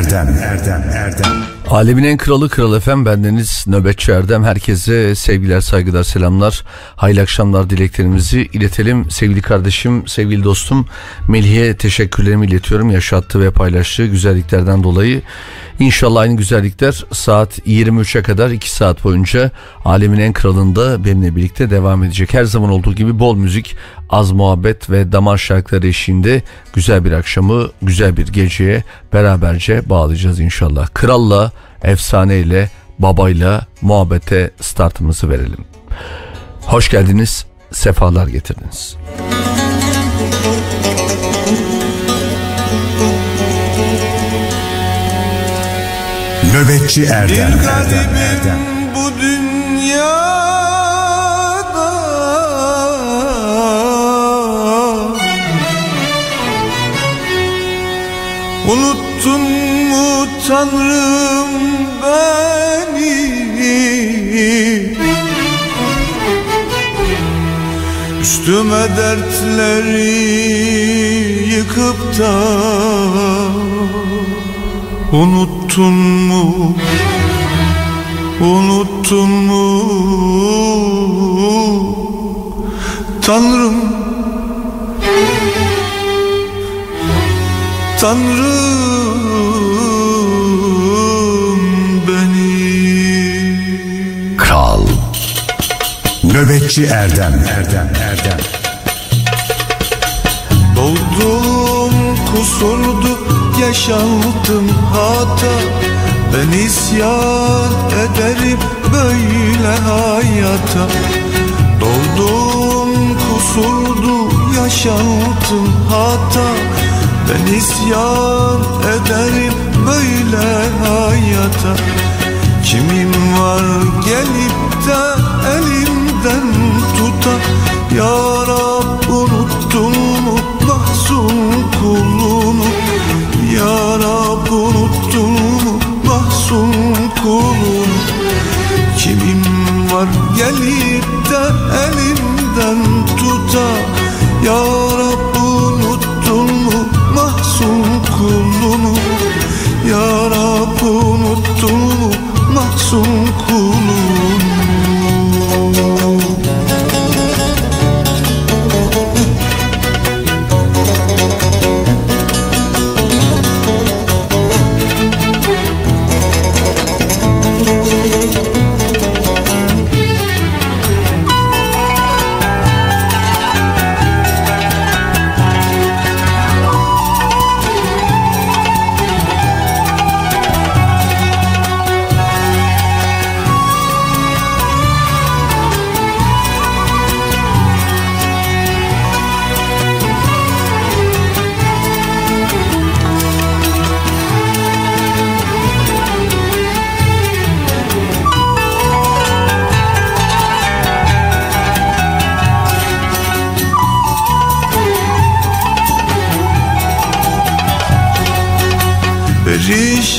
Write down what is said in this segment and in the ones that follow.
Kral FM Nöbetçi Erdem Erdem Erdem Alemin en kralı Kral Efem bendeniz Nöbetçi Erdem. Herkese sevgiler saygılar selamlar. Hayırlı akşamlar dileklerimizi iletelim. Sevgili kardeşim sevgili dostum Melih'e teşekkürlerimi iletiyorum yaşattığı ve paylaştığı güzelliklerden dolayı. İnşallah aynı güzellikler saat 23'e kadar 2 saat boyunca Alemin en kralında benimle birlikte devam edecek. Her zaman olduğu gibi bol müzik az muhabbet ve damar şarkıları eşliğinde güzel bir akşamı güzel bir geceye beraberce bağlayacağız inşallah. Kralla efsaneyle, babayla muhabbete startımızı verelim. Hoş geldiniz, sefalar getirdiniz. Nöbetçi Erdem, Erdem, Erdem. bu dünyada Unuttun mu Tanrım Üstüme dertleri yıkıp da Unuttun mu, unuttun mu? Tanrım Tanrım Nöbetçi Erdem. Erdem Erdem. Doğdum kusurdu yaşandım hata. Ben isyan ederim böyle hayata. Doğdum kusurdu yaşandım hata. Ben isyan ederim böyle hayata. Kimim var gelip de elimden tuta Ya Rab unuttun mu mahzun kulunu? Ya Rab unuttun mu mahzun kulunu? Kimim var gelip de elimden tuta Ya Rab unuttun mu mahzun kulunu? Ya Rab unuttun mu mahzun kulunu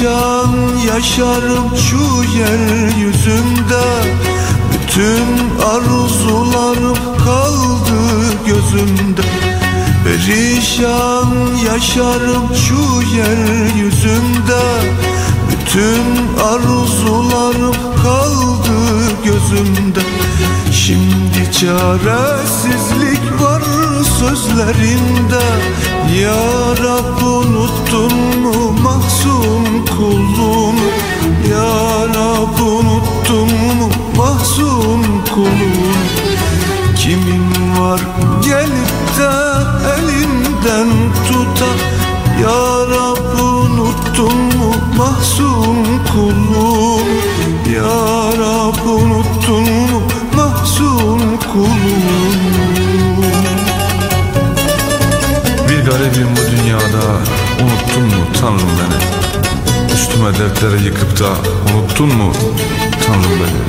Perişan yaşarım şu yeryüzünde. Bütün arzularım kaldı gözümde. Perişan yaşarım şu yeryüzünde. Bütün arzularım kaldı gözümde. Şimdi çaresizlik sözlerinde Ya Rab unuttun mu mahzun kulunu Ya Rab unuttun mu mahzun kulunu Kimin var gelip de elimden tuta Ya Rab unuttun mu mahzun kulunu Ya Rab unuttun mu mahzun kulunu Garibim bu dünyada Unuttun mu Tanrım beni? Üstüme dertleri yıkıp da Unuttun mu Tanrım beni?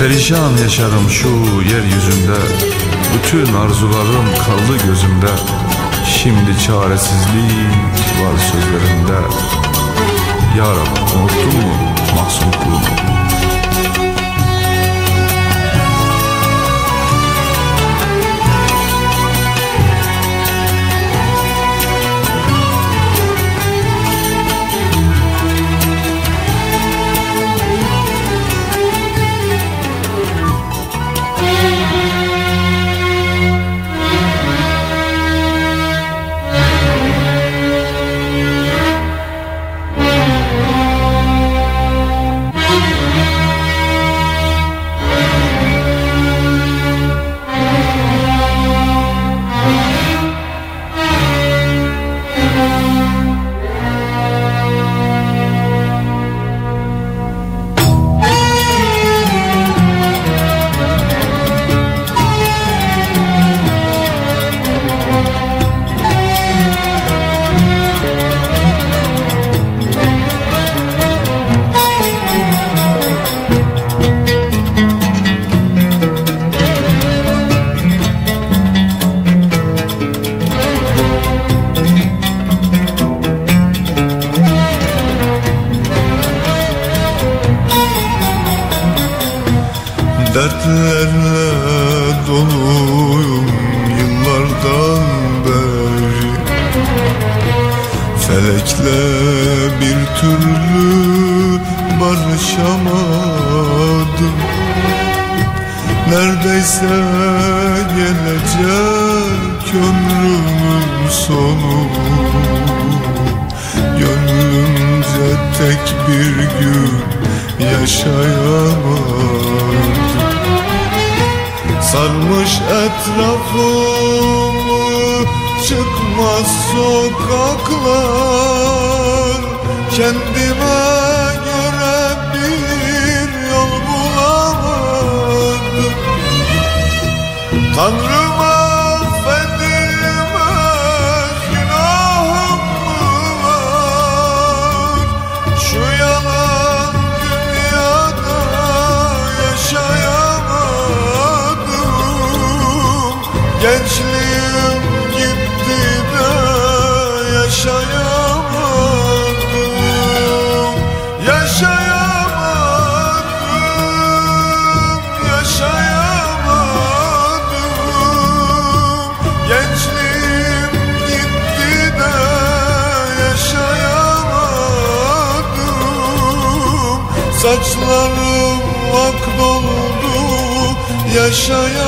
Perişan yaşarım şu yeryüzünde Bütün arzularım kaldı gözümde. Şimdi çaresizlik var sözlerimde. Ya Rab unuttun mu mahzun yaşayan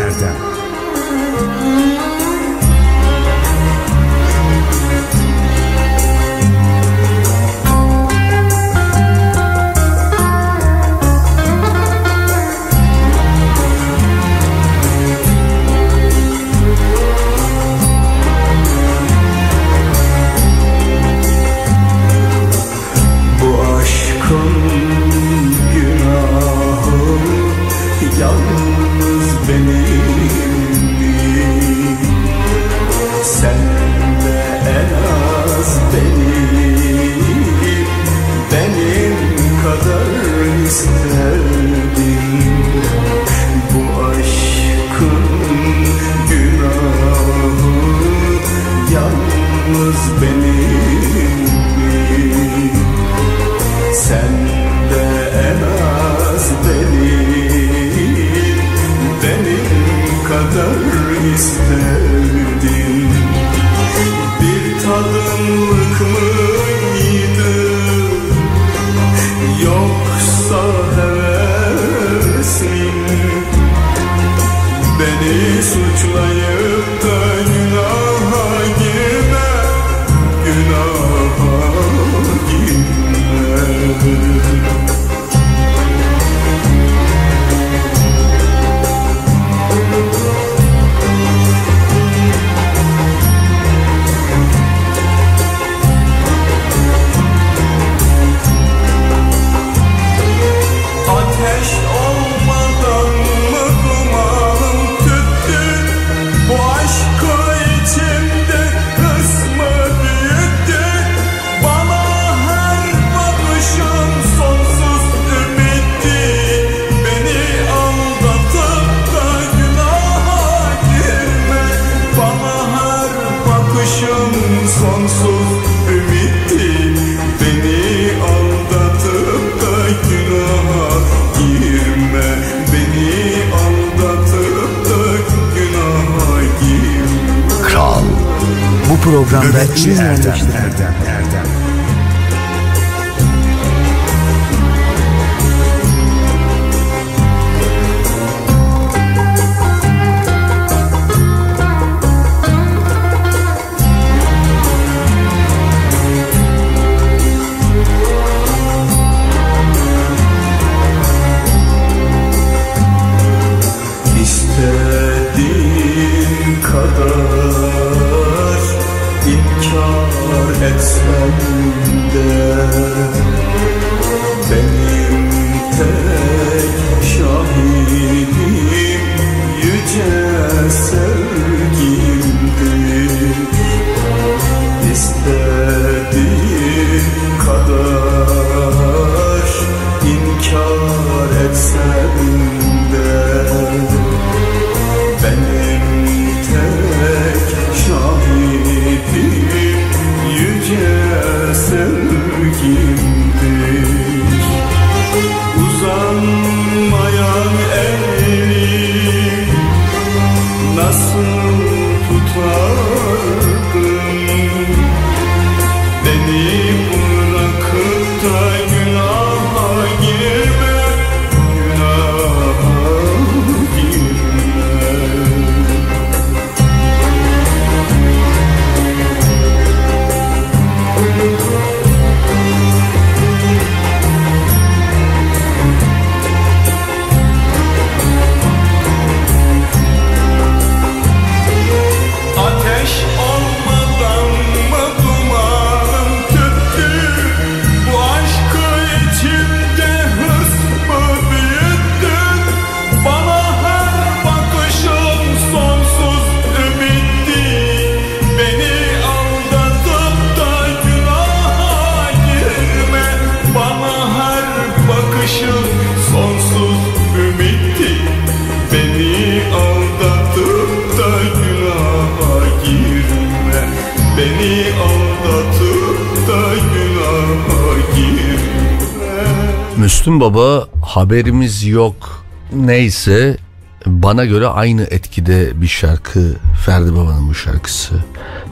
Baba haberimiz yok neyse bana göre aynı etkide bir şarkı Ferdi Baba'nın bu şarkısı.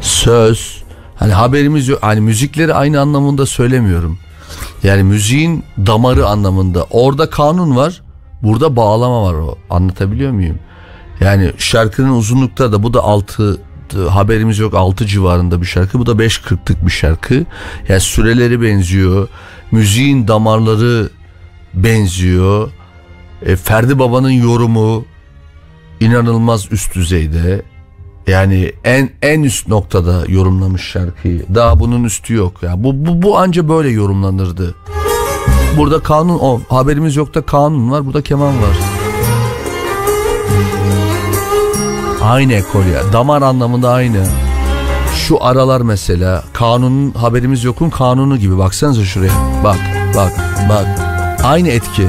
Söz hani haberimiz yok hani müzikleri aynı anlamında söylemiyorum. Yani müziğin damarı anlamında orada kanun var burada bağlama var o anlatabiliyor muyum? Yani şarkının uzunlukta da bu da 6 haberimiz yok 6 civarında bir şarkı bu da 5.40'lık bir şarkı. Yani süreleri benziyor müziğin damarları benziyor. E, Ferdi Baba'nın yorumu inanılmaz üst düzeyde. Yani en en üst noktada yorumlamış şarkıyı. Daha bunun üstü yok. Ya bu bu bu anca böyle yorumlanırdı. Burada kanun o haberimiz yok da kanun var. Burada keman var. Aynı ekol ya. Damar anlamında aynı. Şu aralar mesela kanunun haberimiz yokun kanunu gibi baksanıza şuraya. Bak bak bak. Aynı etki.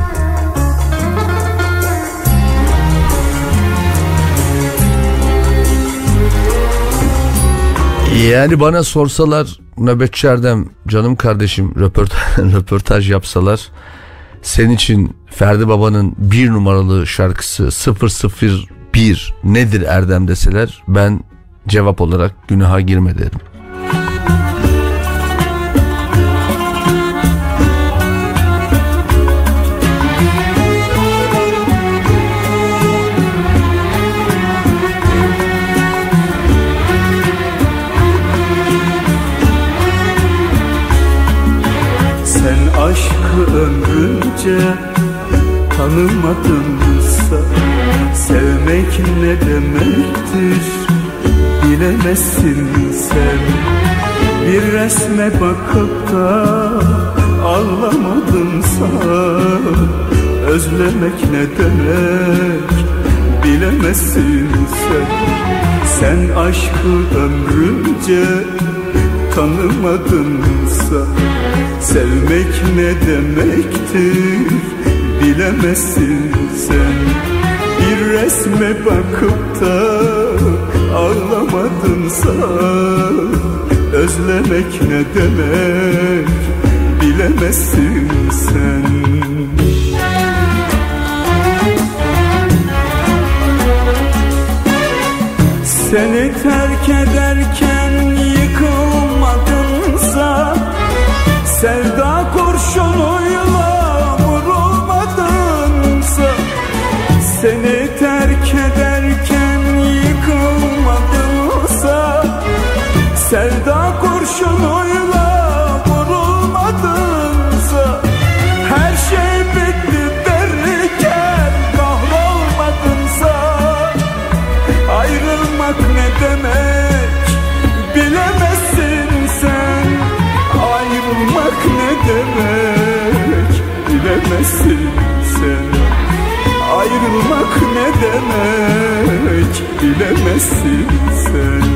Yani bana sorsalar nöbetçi Erdem canım kardeşim röportaj, röportaj yapsalar senin için Ferdi Baba'nın bir numaralı şarkısı 001 nedir Erdem deseler ben cevap olarak günaha girme derim. Ömrünce tanımadınsa Sevmek ne demektir? Bilemezsin sen. Bir resme bakıp da ağlamadınsa Özlemek ne demek? Bilemezsin sen. Sen aşkı ömrünce tanımadınsa Sevmek ne demektir? Bilemezsin sen. Bir resme bakıp da ağlamadınsa Özlemek ne demek? Bilemezsin sen. Seni terk ederken Seni demek bilemezsin sen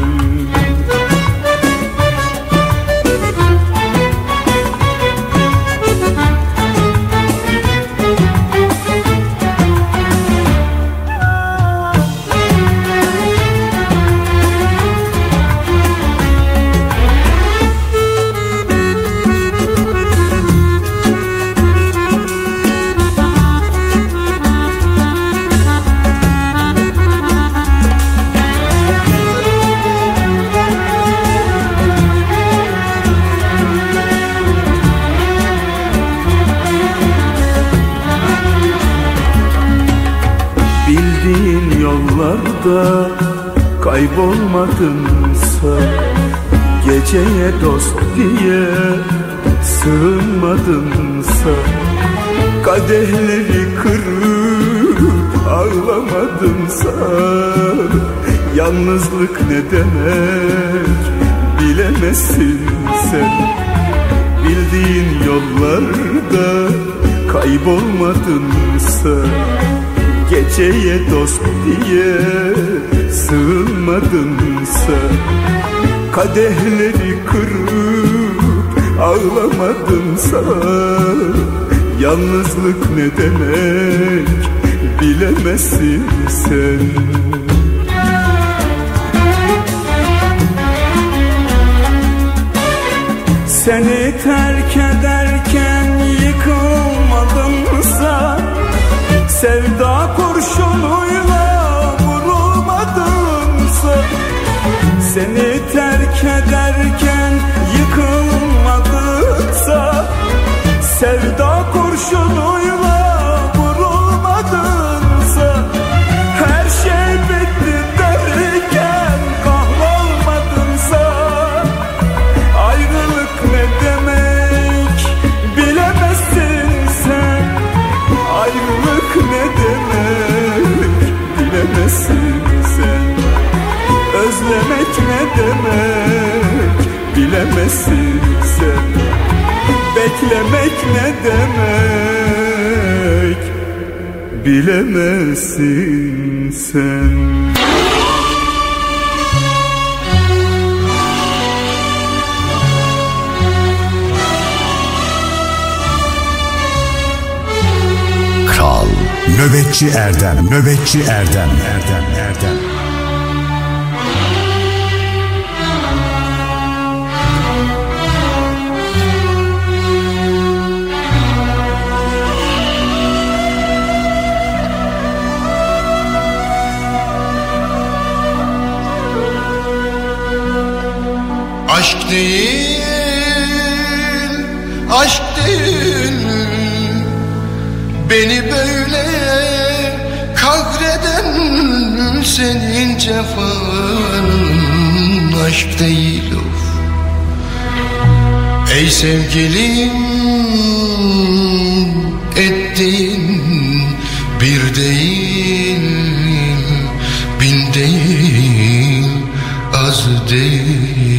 kaybolmadınsa Geceye dost diye sığınmadınsa Kadehleri kırıp ağlamadınsa Yalnızlık ne demek bilemezsin sen. Bildiğin yollarda kaybolmadınsa Geceye dost diye sığınmadınsa Kadehleri kırıp ağlamadınsa Yalnızlık ne demek bilemezsin sen. Seni demek? Bilemezsin sen. Beklemek ne demek? Bilemezsin sen. Kral. Nöbetçi Erdem Nöbetçi Erdem Erdem Erdem. Aşk değil, aşk değil. Beni böyle kahreden senin cefan Aşk değil of Ey sevgilim ettiğin bir değil Bin değil, az değil.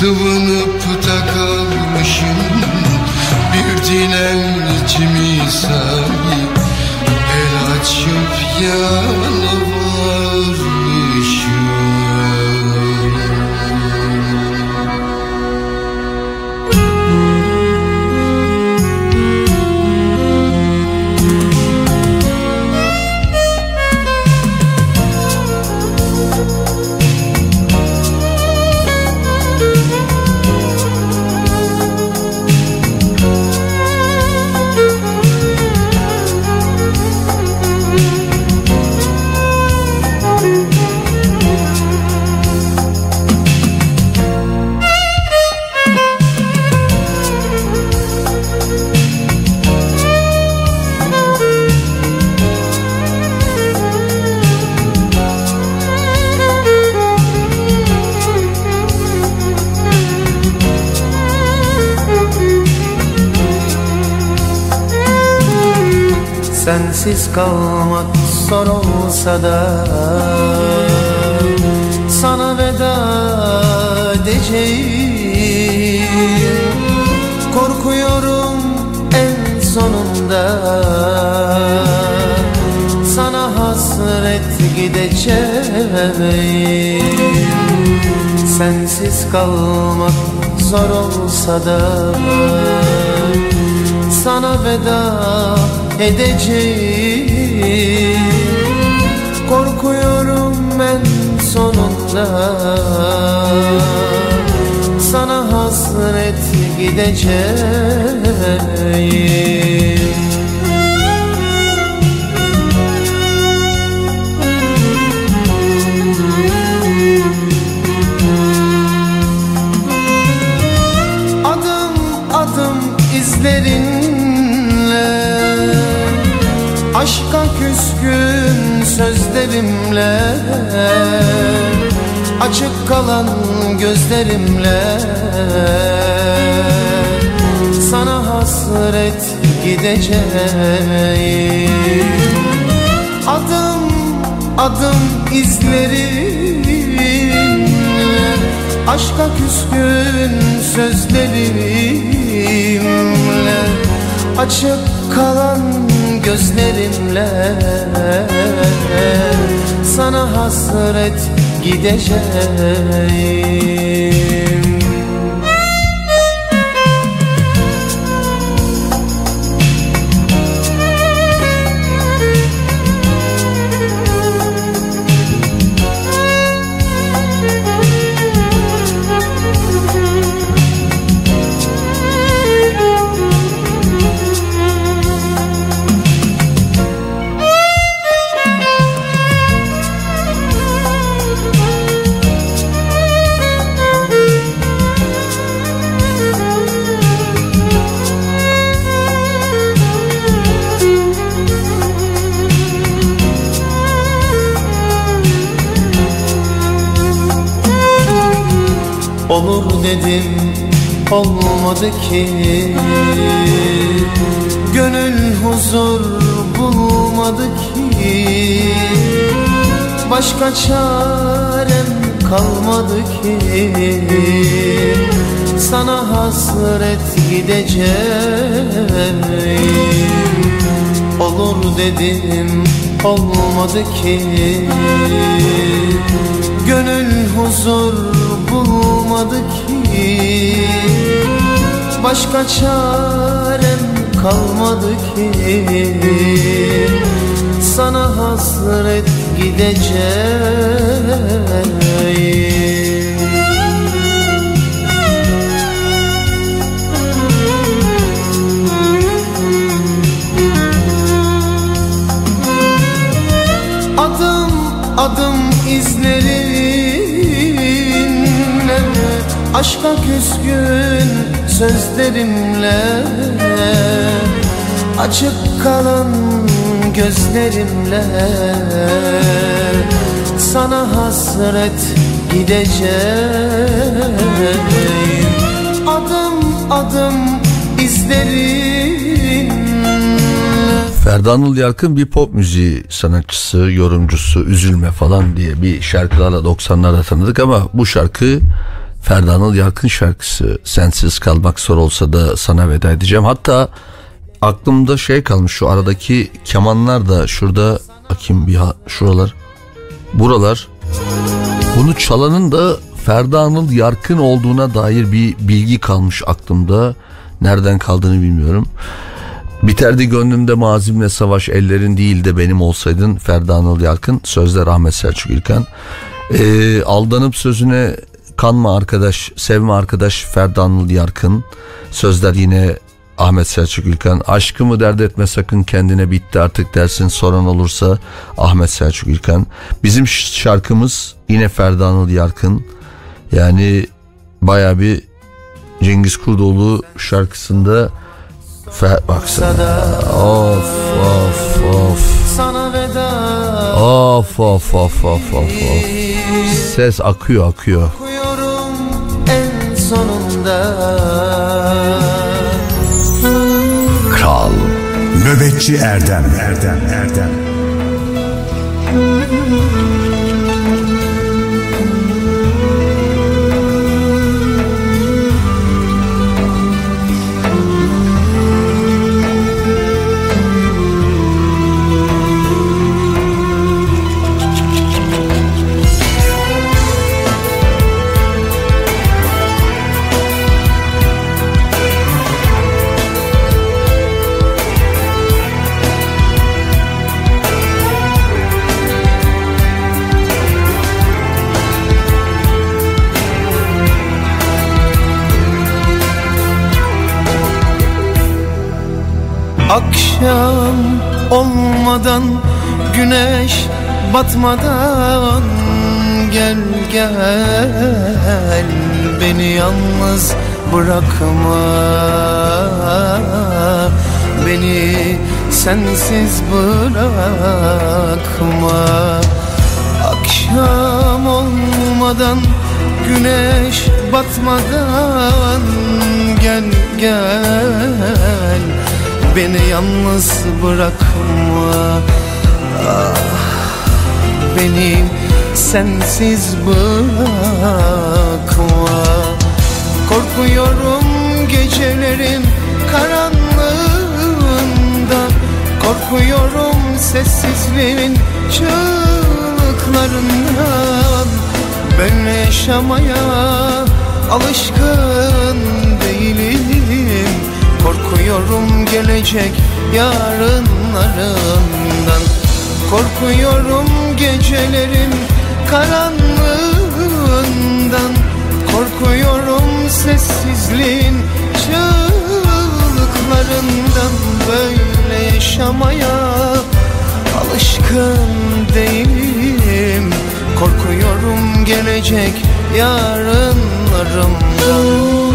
Sıvınıp da kalmışım Bir dilenci misali El açıp yana varmışım Sensiz kalmak zor olsa da Sana veda edeceğim. Korkuyorum en sonunda Sana hasret gideceğim. Sensiz kalmak zor olsa da Sana veda edeceğim. Korkuyorum ben sonunda. Sana hasret gideceğim Aşka küskün sözlerimle Açık kalan gözlerimle. Sana hasret gideceğim. Adım adım izlerinle Aşka küskün sözlerimle Açık kalan gözlerimle. Sana hasret gideceğim Olur dedim. Olmadı ki. Gönül huzur bulmadı ki. Başka çarem kalmadı ki. Sana hasret gideceğim. Olur dedim olmadı ki Gönül huzur bulmadı ki. Başka çarem kalmadı ki. Sana hasret gideceğim. Adım adım izlerinle Aşka küskün sözlerimle Açık kalan gözlerimle. Sana hasret gideceğim Adım adım izlerinle Ferdi Anıl Yarkın bir pop müziği sanatçısı, yorumcusu, üzülme falan diye bir şarkılarla 90'larda tanıdık ama bu şarkı Ferdi Anıl Yarkın şarkısı. Sensiz kalmak zor olsa da sana veda edeceğim. Hatta aklımda şey kalmış şu aradaki kemanlar da şurada bakayım bir ha- şuralar. Buralar. Bunu çalanın da Ferdi Anıl Yarkın olduğuna dair bir bilgi kalmış aklımda. Nereden kaldığını bilmiyorum. Biterdi gönlümde mazimle savaş ellerin değil de benim olsaydın Ferdi Anıl Yarkın sözler Ahmet Selçuk İlkan Ee, aldanıp sözüne kanma arkadaş sevme arkadaş Ferdi Anıl Yarkın sözler yine Ahmet Selçuk İlkan aşkımı dert etme sakın kendine bitti artık dersin soran olursa Ahmet Selçuk İlkan bizim şarkımız yine Ferdi Anıl Yarkın yani baya bir Cengiz Kurdoğlu şarkısında Fe, baksana. Of of of. Sana veda Of of of of of of. Ses akıyor akıyor. Sonunda Kral. Nöbetçi Erdem. Erdem Erdem Akşam olmadan güneş batmadan gel gel. Beni yalnız bırakma. Beni sensiz bırakma. Akşam olmadan güneş batmadan gel gel Beni yalnız bırakma. Ah, Beni sensiz bırakma. Korkuyorum gecelerin karanlığında. Korkuyorum sessizliğin çığlıklarından. Ben yaşamaya alışkın Korkuyorum gelecek yarınlarından. Korkuyorum gecelerin karanlığından. Korkuyorum sessizliğin çığlıklarından. Böyle yaşamaya alışkın değilim. Korkuyorum gelecek yarınlarımdan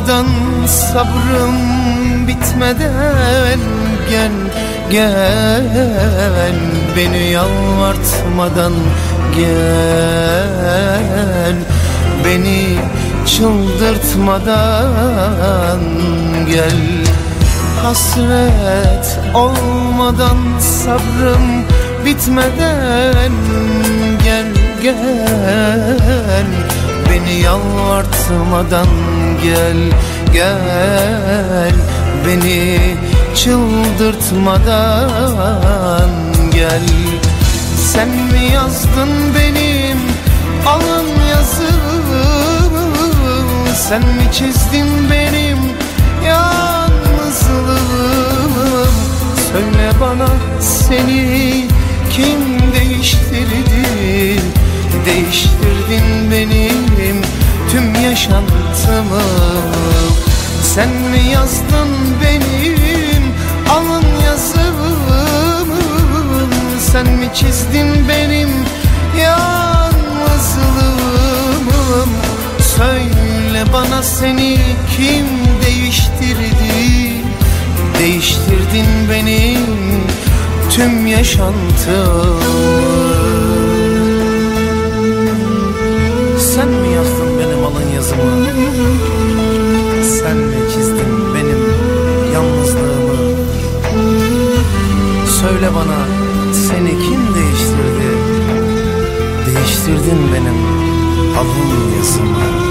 olmadan sabrım bitmeden gel gel beni yalvartmadan gel. Beni çıldırtmadan gel. Hasret olmadan sabrım bitmeden gel gel Beni yalvartmadan gel gel. Beni çıldırtmadan gel. Sen mi yazdın benim alın yazımı Sen mi çizdin benim yalnızlığım? Söyle bana seni kim değiştirdi? Değiştirdin benim tüm yaşantımı. Sen mi yazdın benim alın yazımı? Sen mi çizdin benim yalnızlığımı? Söyle bana seni kim değiştirdi? Değiştirdin benim tüm yaşantımı yazımı. Sen mi çizdin benim yalnızlığımı? Söyle bana seni kim değiştirdi? Değiştirdin benim alın yazımı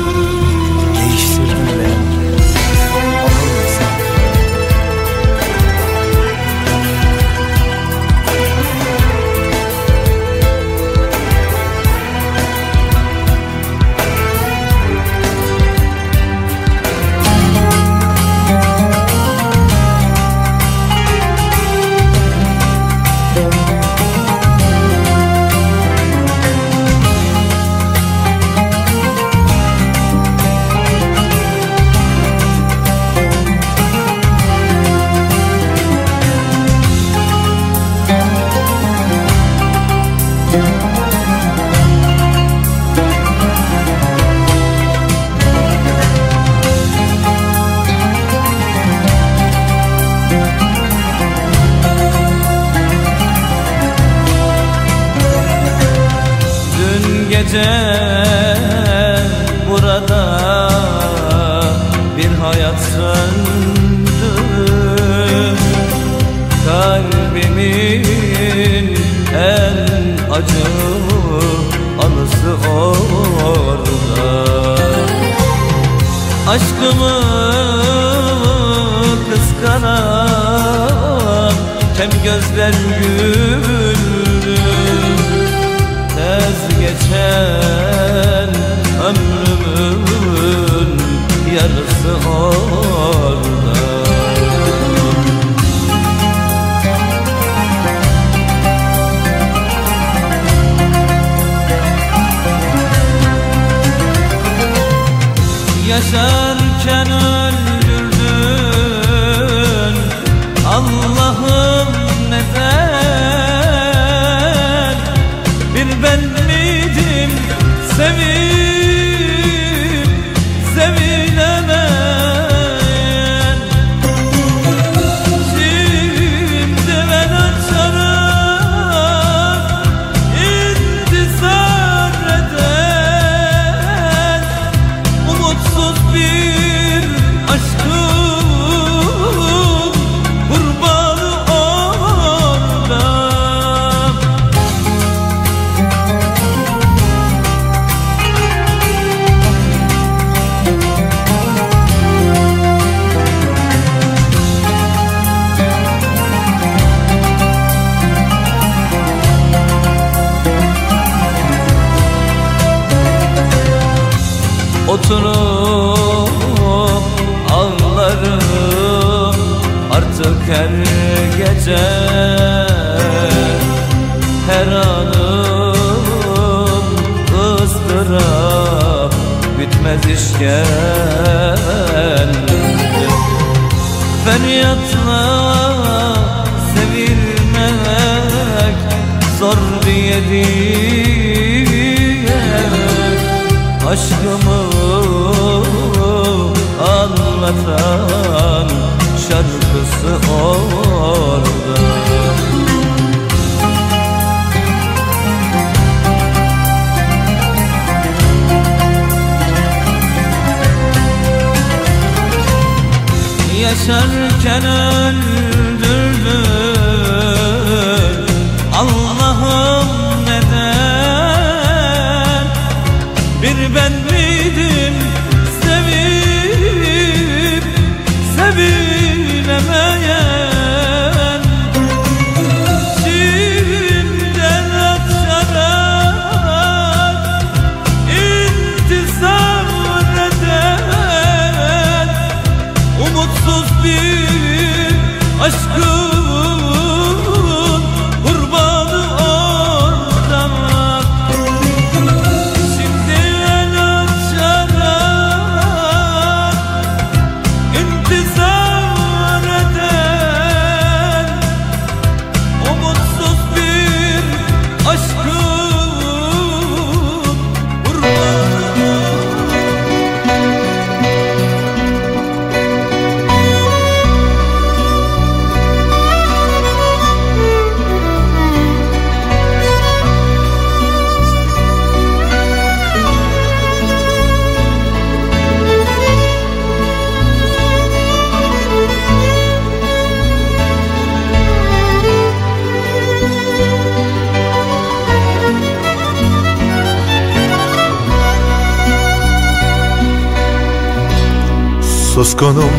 Suskunum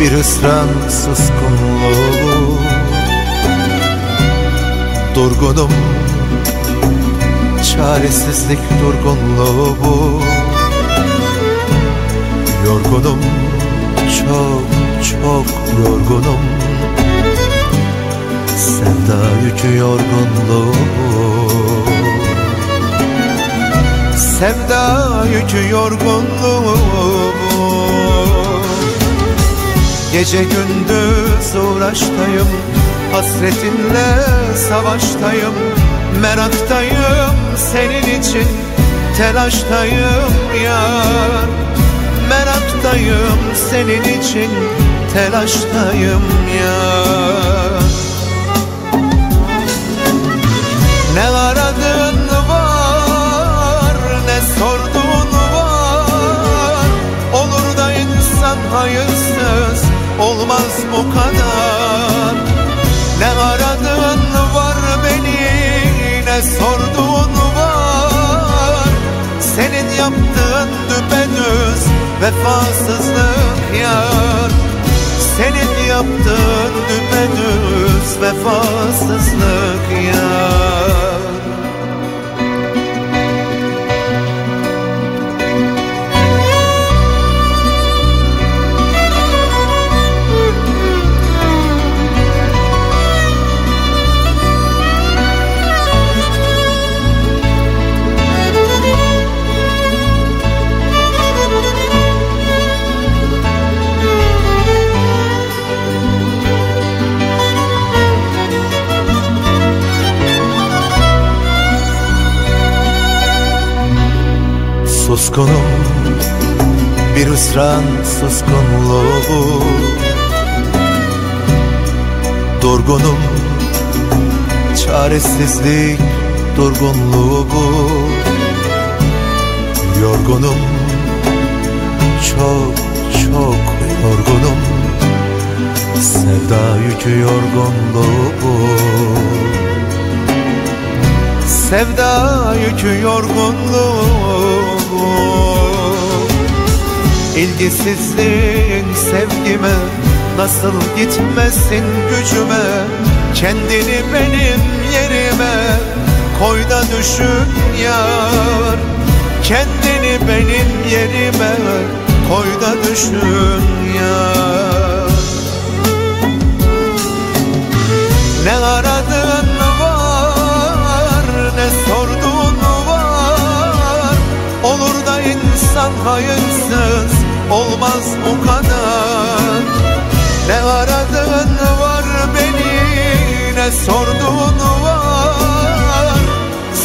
bir ısran suskunluğu. Durgunum çaresizlik durgunluğu. Bu Yorgunum çok çok yorgunum. Sevda yükü yorgunluğu. bu Sevda yükü yorgunluğumu. Gece gündüz uğraştayım Hasretinle savaştayım. Meraktayım senin için Telaştayım yar. Meraktayım senin için Telaştayım yar. sayısız olmaz bu kadar. Ne aradığın var beni ne sorduğun var. Senin yaptığın düpedüz vefasızlık yar. Senin yaptığın düpedüz vefasızlık yar. Suskunum bir hüsran suskunluğu. Durgunum çaresizlik durgunluğu. Yorgunum çok çok yorgunum. Sevda yükü yorgunluğu Sevda yükü yorgunluğu. İlgisizliğin sevgime Nasıl gitmesin gücüme? Kendini benim yerime Koy da düşün yar. Kendini benim yerime Koy da düşün yar. Ne var Ne sorduğun var. Olur da insan hayırsız Olmaz o kadar. Ne aradığın var beni Ne sorduğun var.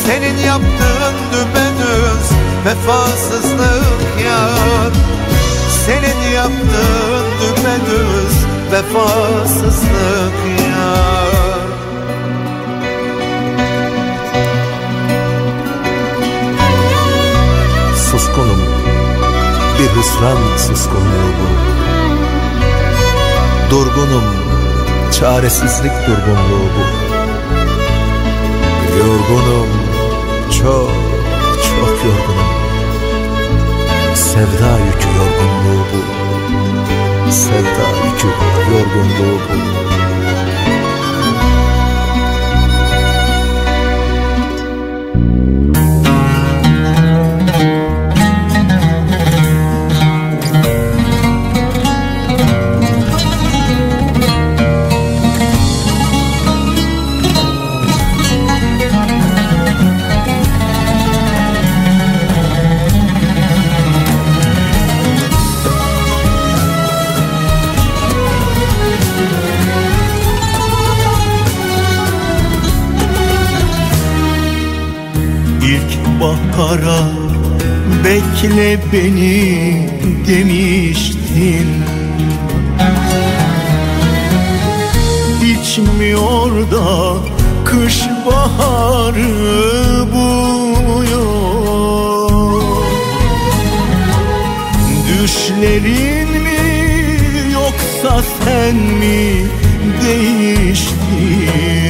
Senin yaptığın düpedüz Vefasızlık yar. Senin yaptığın düpedüz Vefasızlık yar hüsran suskunluğu bu Durgunum çaresizlik durgunluğu bu Yorgunum çok çok yorgunum. Sevda yükü yorgunluğu bu Sevda yükü yorgunluğu bu bahara bekle beni demiştin. İçmiyor da kış baharı buluyor. Düşlerin mi yoksa sen mi değiştin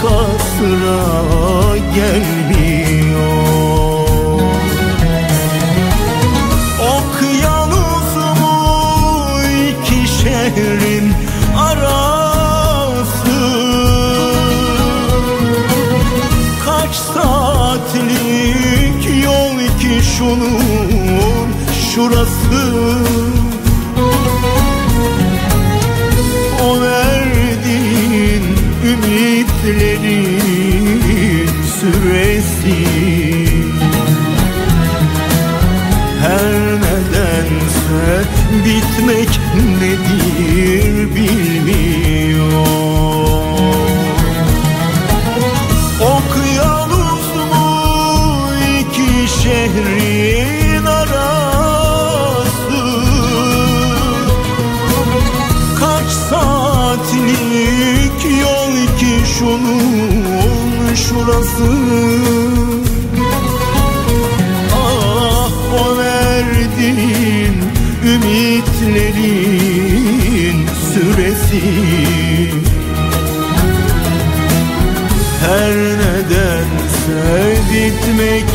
aşka sıra gelmiyor. Okyanus mu iki şehrin arası. Kaç saatlik yol ki şunun şurası ümitlerin süresi. Her nedense bitmek nedir bilmiyor Okyanus mu iki şehrin şurası Ah o verdiğin ümitlerin süresi. Her nedense bitmek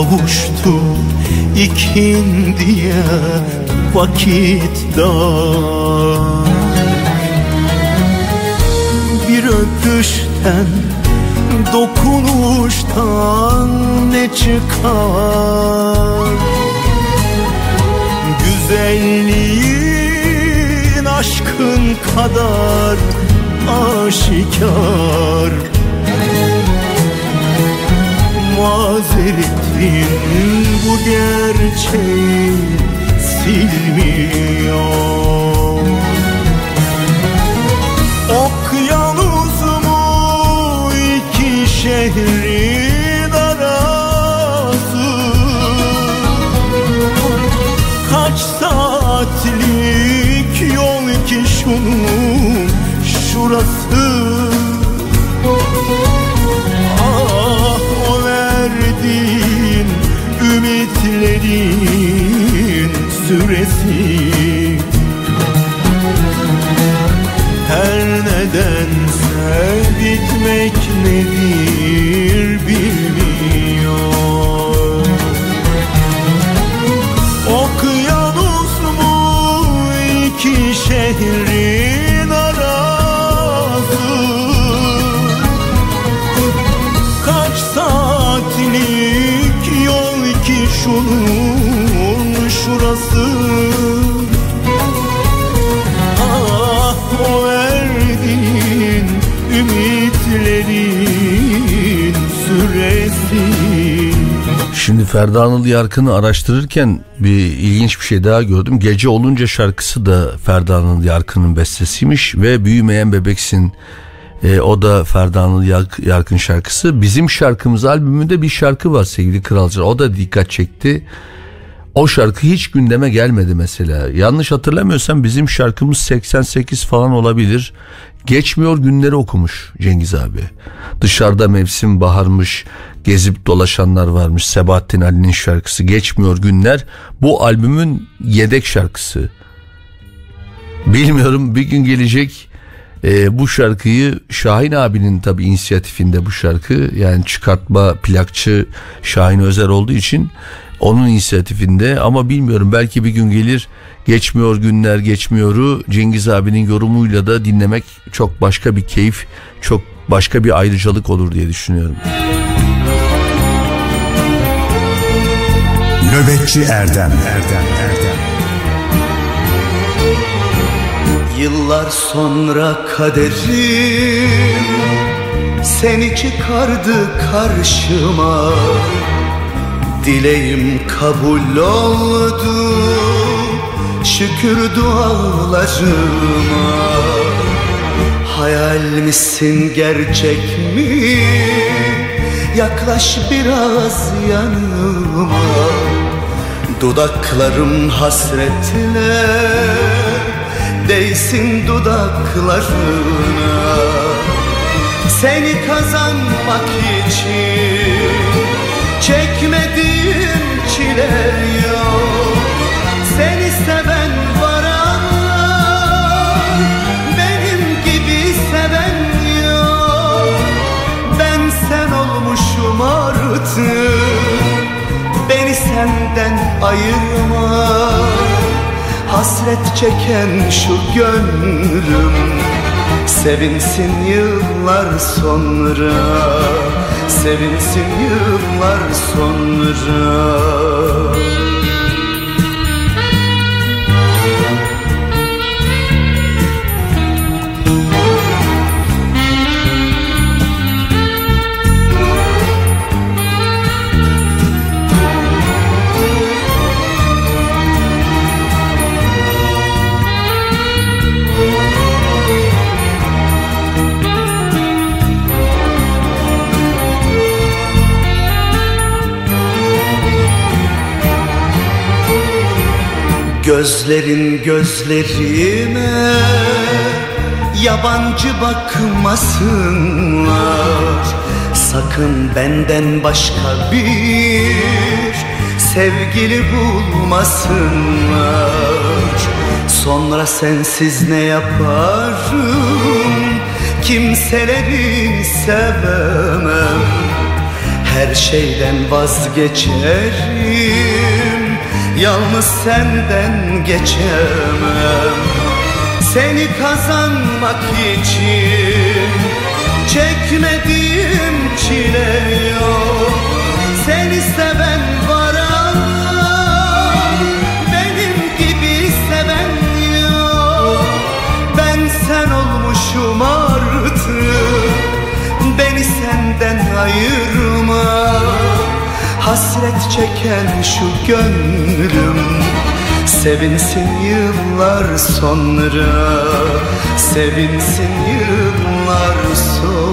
kavuştu ikindiye vakit dar. Bir öpüşten dokunuştan ne çıkar? Güzelliğin aşkın kadar aşikar Mazeretin bu gerçeği silmiyor. Okyanus mu iki şehrin arası? Kaç saatlik yol ki şunun şurası süresi. Her nedense bitmek nedir Şimdi Ferda Anıl Yarkın'ı araştırırken bir ilginç bir şey daha gördüm. Gece Olunca şarkısı da Ferda Anıl Yarkın'ın bestesiymiş ve Büyümeyen Bebeksin e, o da Ferda Anıl Yark- Yarkın şarkısı. Bizim şarkımız albümünde bir şarkı var sevgili kralcılar. O da dikkat çekti. O şarkı hiç gündeme gelmedi mesela. Yanlış hatırlamıyorsam bizim şarkımız 88 falan olabilir. Geçmiyor günleri okumuş Cengiz abi. Dışarıda mevsim baharmış, gezip dolaşanlar varmış. Sebahattin Ali'nin şarkısı Geçmiyor Günler. Bu albümün yedek şarkısı. Bilmiyorum bir gün gelecek e, bu şarkıyı Şahin abinin tabi inisiyatifinde bu şarkı yani çıkartma plakçı Şahin Özer olduğu için onun inisiyatifinde ama bilmiyorum belki bir gün gelir geçmiyor günler geçmiyoru Cengiz abinin yorumuyla da dinlemek çok başka bir keyif çok başka bir ayrıcalık olur diye düşünüyorum. Nöbetçi Erdem. Erdem Erdem. Yıllar sonra kaderim Seni çıkardı karşıma. Dileğim kabul oldu Şükür dualarıma. Hayal misin gerçek mi? Yaklaş biraz yanıma Dudaklarım hasretle Değsin dudaklarına. Seni kazanmak için Çekmediğim çile Hasret çeken şu gönlüm Sevinsin yıllar sonra Sevinsin yıllar sonra Gözlerin gözlerime yabancı bakmasınlar. Sakın benden başka bir sevgili bulmasınlar. Sonra sensiz ne yaparım? Kimseleri sevemem. Her şeyden vazgeçerim Yalnız senden geçemem. Seni kazanmak için Çekmediğim çile yok. Seni seven var ama Benim gibi seven yok. Ben sen olmuşum artık. Beni senden ayırma Hasret çeken şu gönlüm. Sevinsin yıllar sonra. Sevinsin yıllar sonra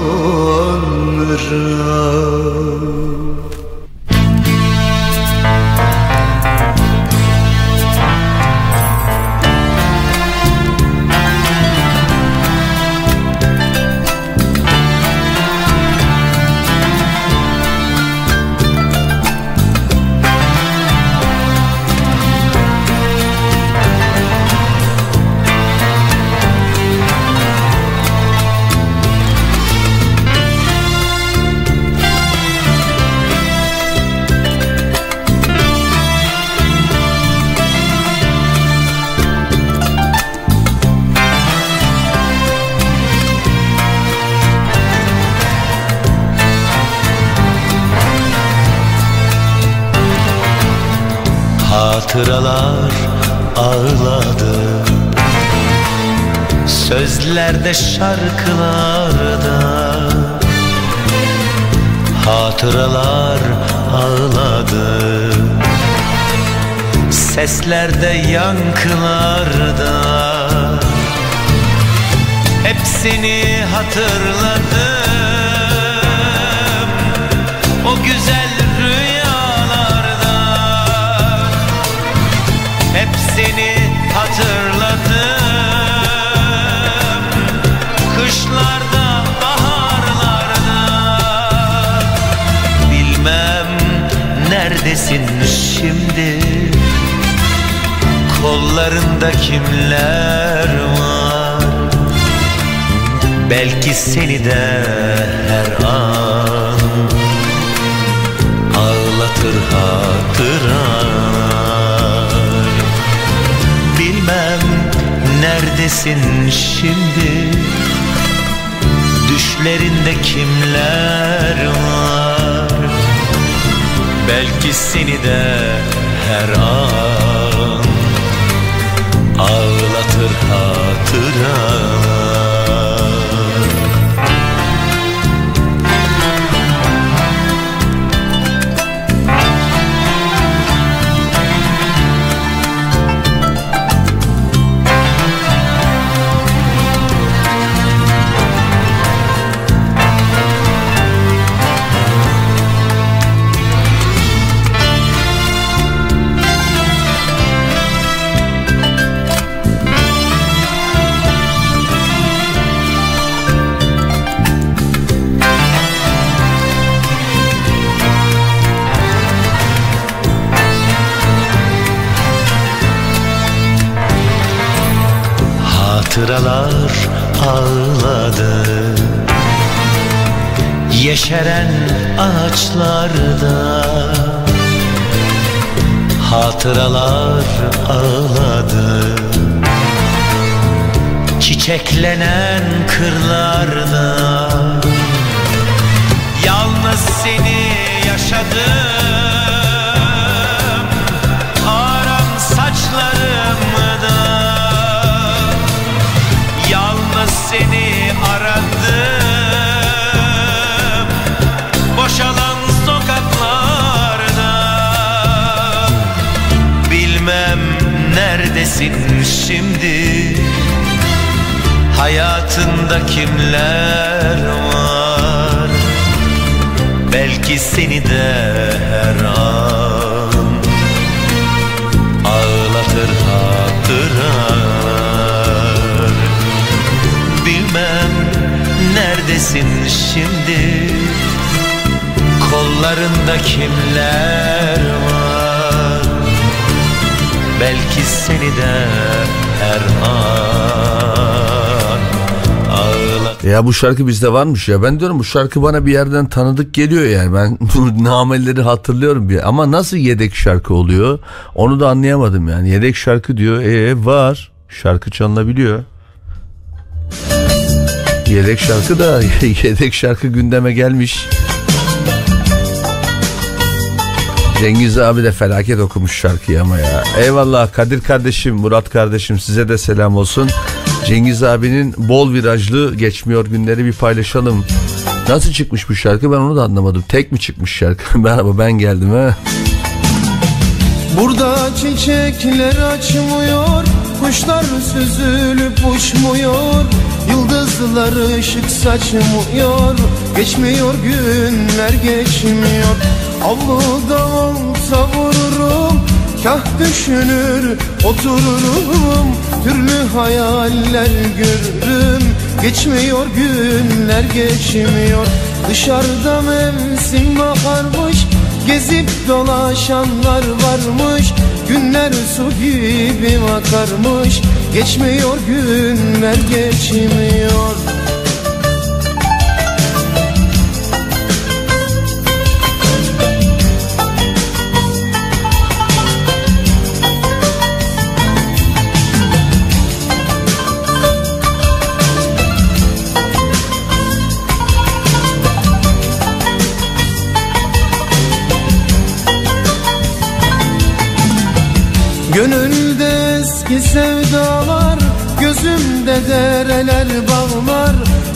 Hatıralar ağladı. Sözlerde şarkılarda Hatıralar ağladı. Seslerde yankılarda Hepsini hatırladım neredesin şimdi. Kollarında kimler var? Belki seni de her an Ağlatır hatıralar. Bilmem neredesin şimdi. Düşlerinde kimler var Belki seni de her an Ağlatır hatıralar Hatıralar ağladı. Yeşeren ağaçlarda Hatıralar ağladı. Çiçeklenen kırlarda Yalnız seni yaşadım. Aram saçlarımda seni aradım. Boşalan sokaklarda. Bilmem neredesin şimdi? Hayatında kimler var? Belki seni de her an Ağlatır tattırar neredesin şimdi Kollarında kimler var Belki seni de her an ağlar Ya bu şarkı bizde varmış ya. Ben diyorum bu şarkı bana bir yerden tanıdık geliyor yani. Ben bu nameleri hatırlıyorum bir. Ama nasıl yedek şarkı oluyor? Onu da anlayamadım yani. Yedek şarkı diyor. E var. Şarkı çalınabiliyor. Yedek şarkı da yedek şarkı gündeme gelmiş. Cengiz abi de felaket okumuş şarkıyı ama ya. Eyvallah Kadir kardeşim, Murat kardeşim size de selam olsun. Cengiz abinin bol virajlı geçmiyor günleri bir paylaşalım. Nasıl çıkmış bu şarkı ben onu da anlamadım. Tek mi çıkmış şarkı? Merhaba ben geldim ha. Burada çiçekler açmıyor Kuşlar süzülüp uçmuyor Yıldızlar ışık saçmıyor Geçmiyor günler geçmiyor. Avluda olsa vururum Kah düşünür otururum. Türlü hayaller görürüm. Geçmiyor günler geçmiyor. Dışarıda mevsim baharmış Gezip dolaşanlar varmış Günler su gibi akarmış Geçmiyor günler geçmiyor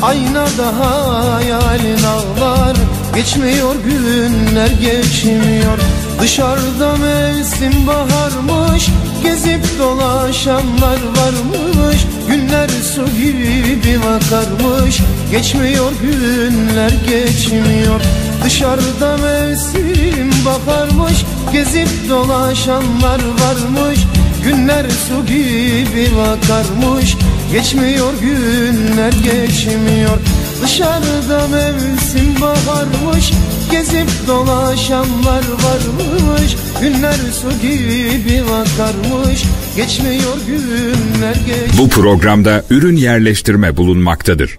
Aynada hayalin ağlar. Geçmiyor günler geçmiyor. Dışarıda mevsim baharmış. Gezip dolaşanlar varmış. Günler su gibi akarmış Geçmiyor günler geçmiyor. Dışarıda mevsim baharmış. Gezip dolaşanlar varmış. Günler su gibi akarmış Geçmiyor günler geçmiyor. Dışarıda mevsim baharmış Gezip dolaşanlar varmış. Günler su gibi akarmış Geçmiyor günler geçmiyor Bu programda ürün yerleştirme bulunmaktadır.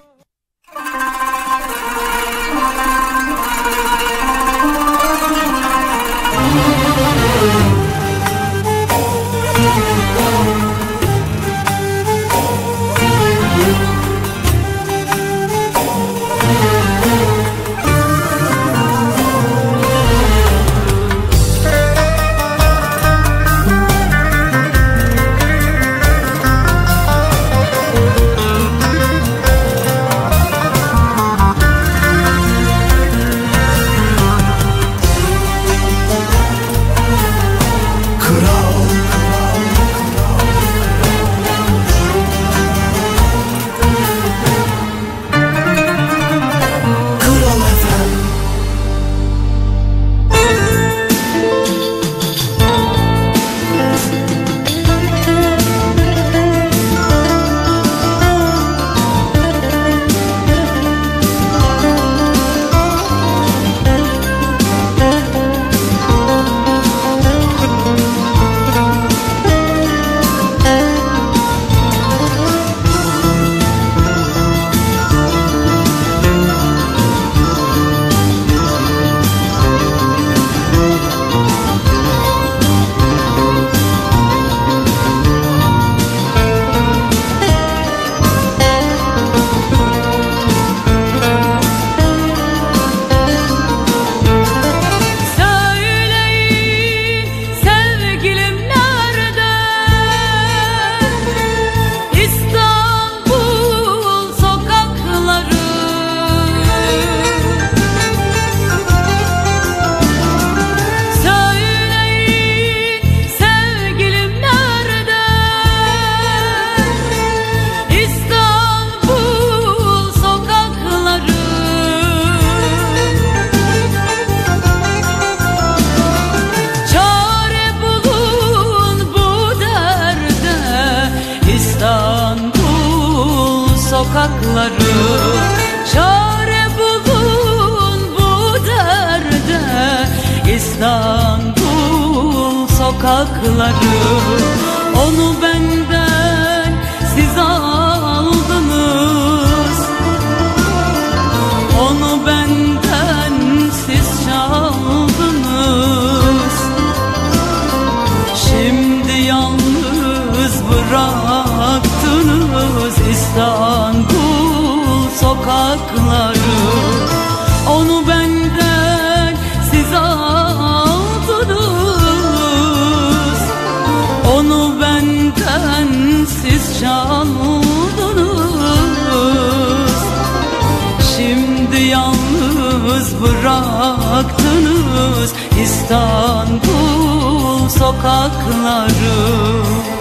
İstanbul sokakları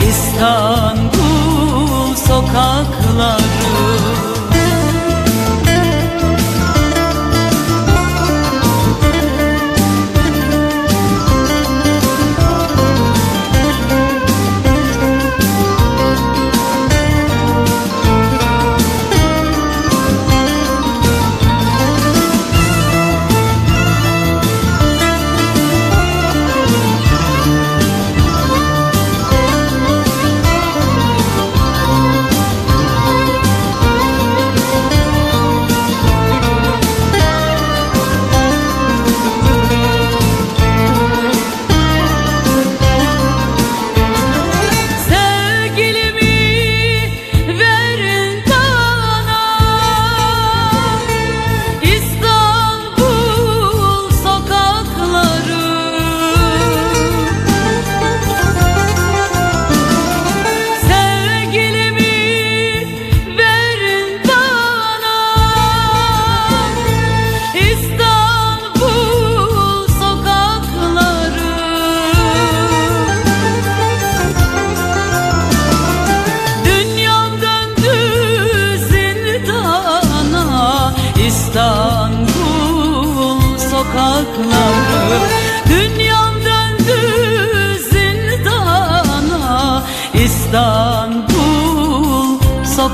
İstanbul sokakları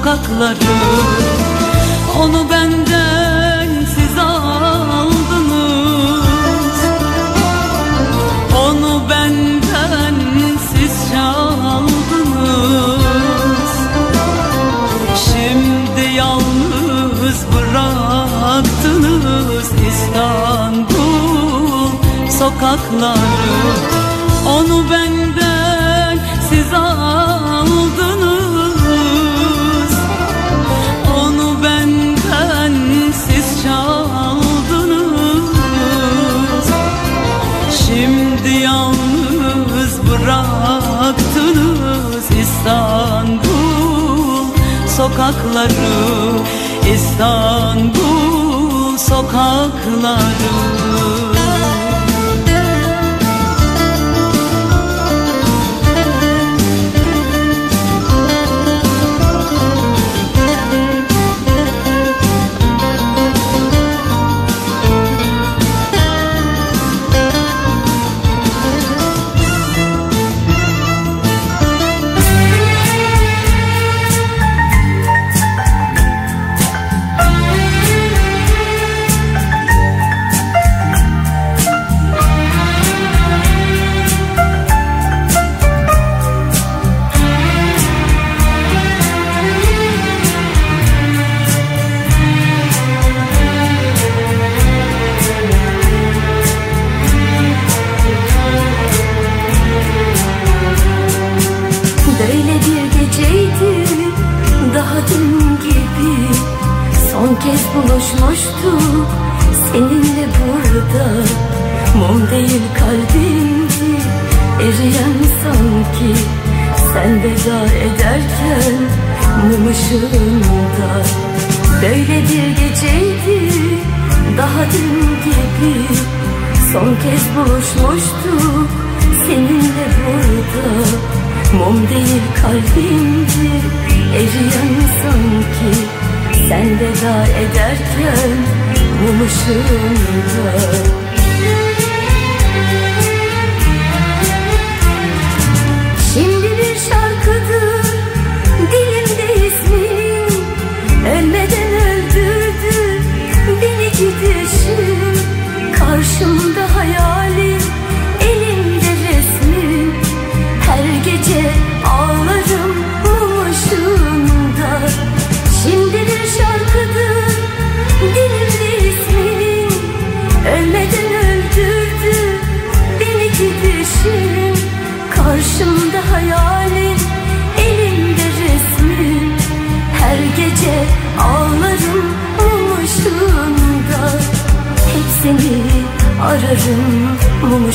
sokakları. Onu benden siz aldınız. Onu benden siz çaldınız. Şimdi yalnız bıraktınız İstanbul sokakları. Onu benden sokakları İstanbul sokakları değil kalbimdi eriyen sanki Sen veda ederken mum ışığında. Böyle bir geceydi daha dün gibi. Son kez buluşmuştuk seninle burada. Mum değil kalbimdi eriyen sanki Sen veda ederken mum ışığında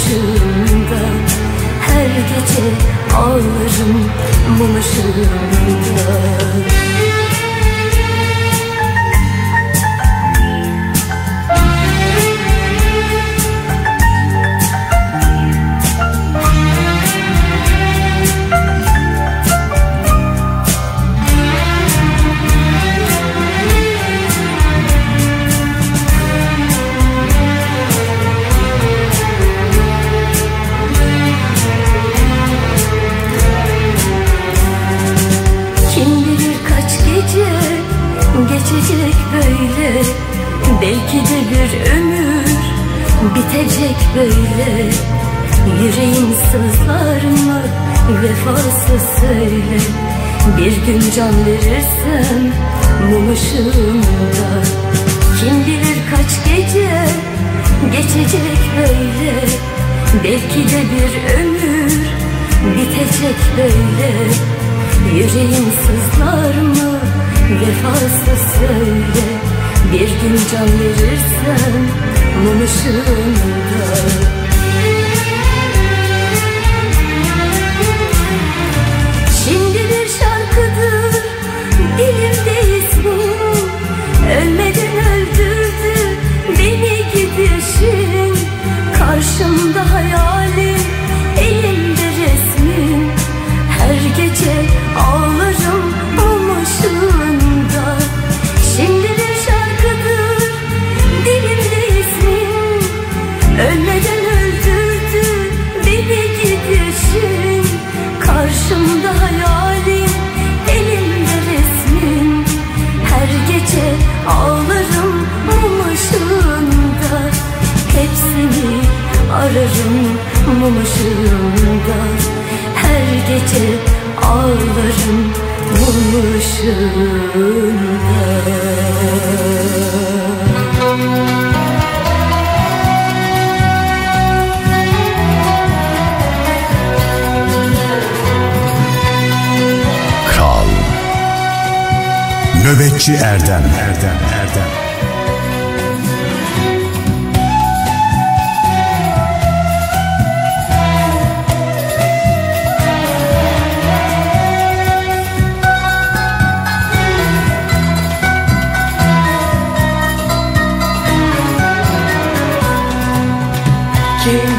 ışığında Her gece ağlarım mum ışığında. bir ömür bitecek böyle. Yüreğim sızlar mı? Vefasız söyle. Bir gün can verirsen mum ışığında Şimdi bir şarkıdır dilimde ismin Ölmeden öldürdü beni gidişin. Karşımda hayal Ararım mum ışığında Her gece ağlarım mum ışığında Nöbetçi Erdem Erdem, Erdem.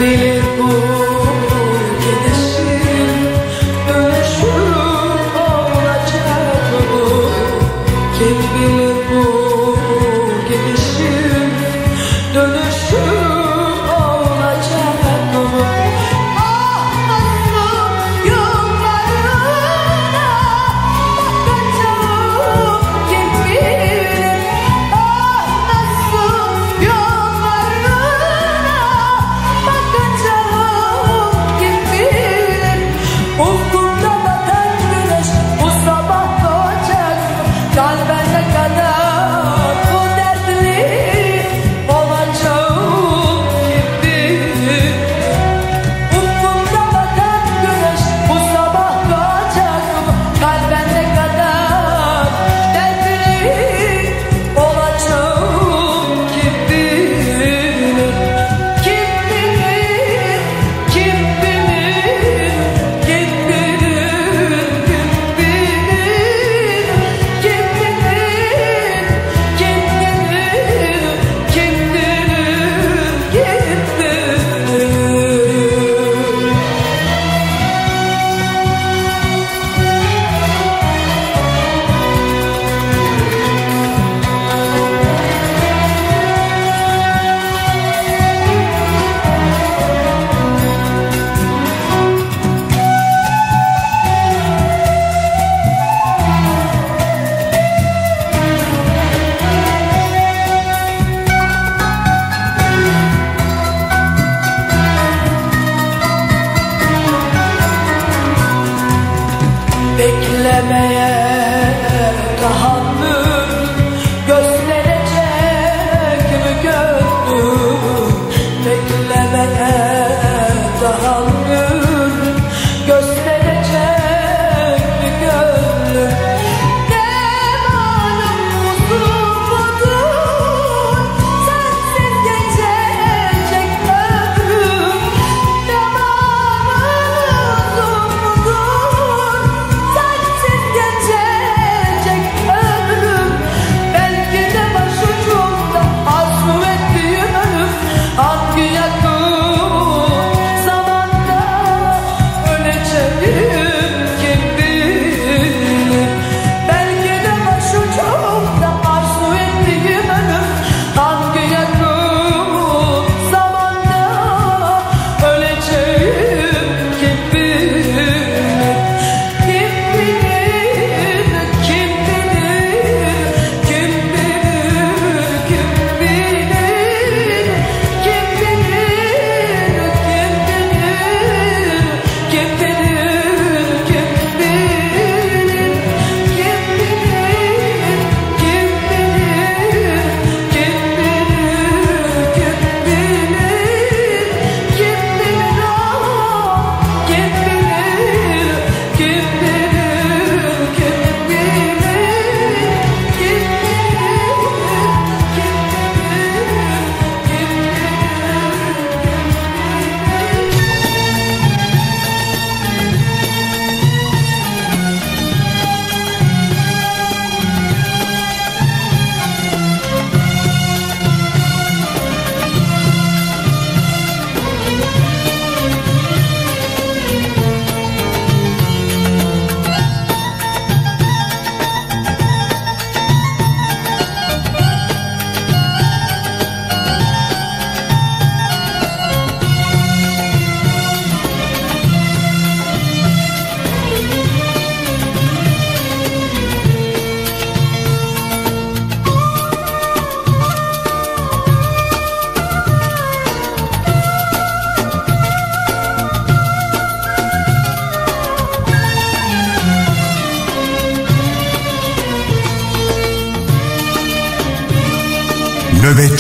Dile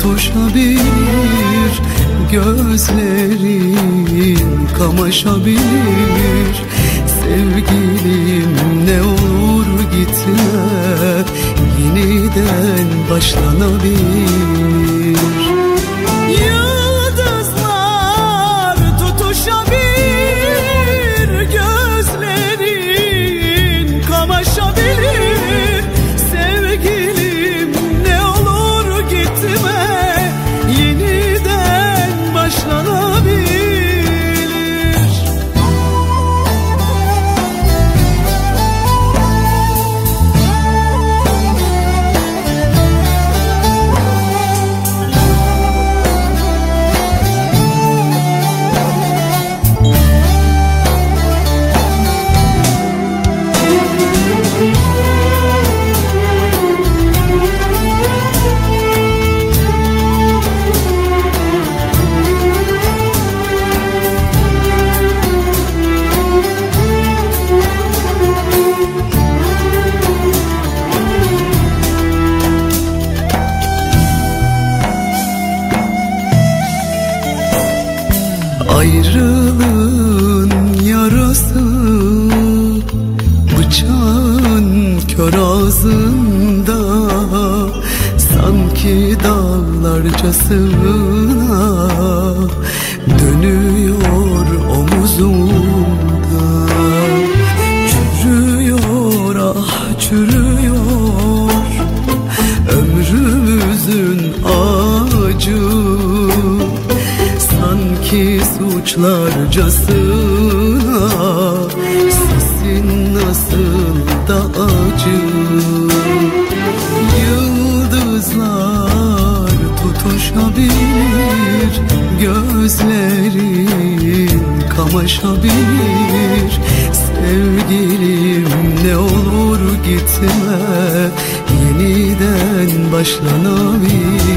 Tutuşabilir Gözlerin kamaşabilir. Sevgilim ne olur gitme Yeniden başlanabilir dağlarcasına Dönüyor omuzumda. Çürüyor ah çürüyor. Ömrümüzün ağacı Sanki suçlarcasına kamaşabilir Sevgilim ne olur gitme. Yeniden başlanabilir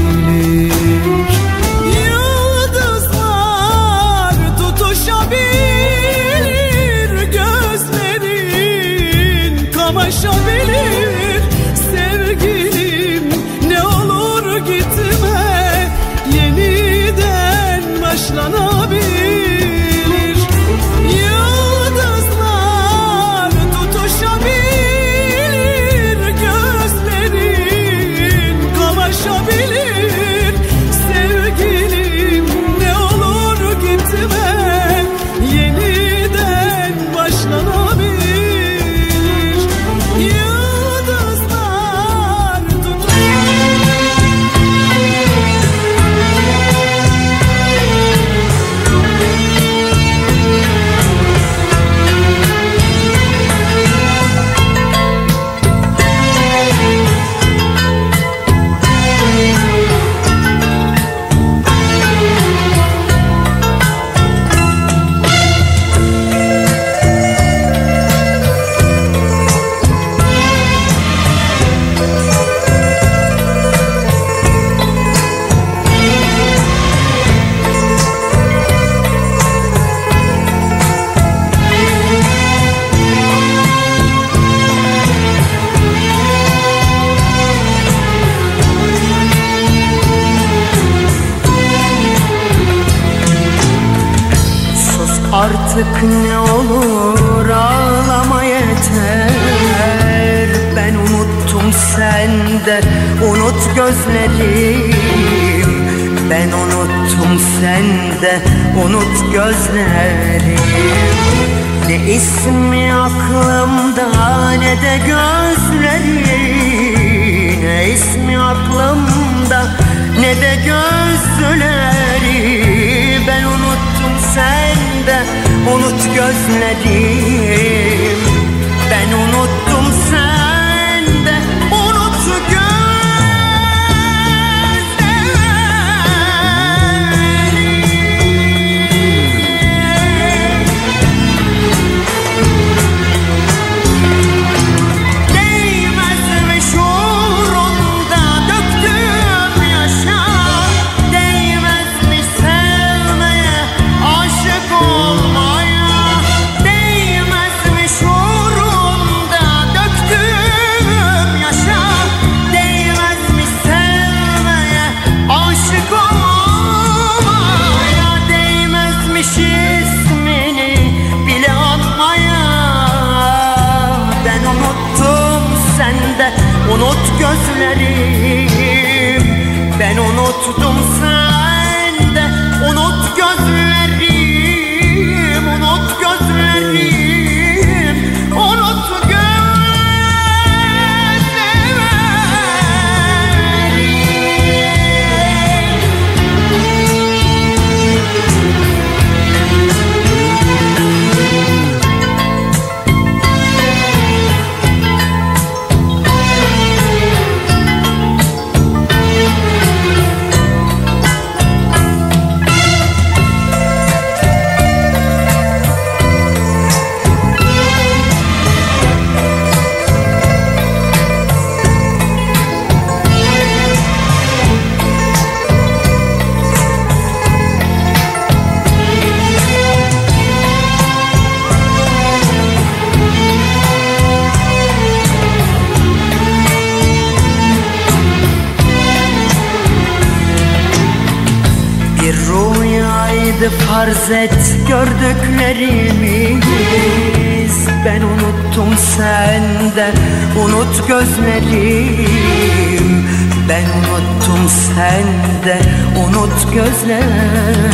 artık ne olur ağlama yeter. Ben unuttum sende unut gözlerim. Ben unuttum sende unut gözlerim. Ne ismi aklımda ne de gözleri Ne ismi aklımda ne de gözleri Ben unuttum sende unut gözlerim Ben unuttum Farz et gördüklerimiz. Ben unuttum sende unut gözlerim. Ben unuttum sende unut gözlerim.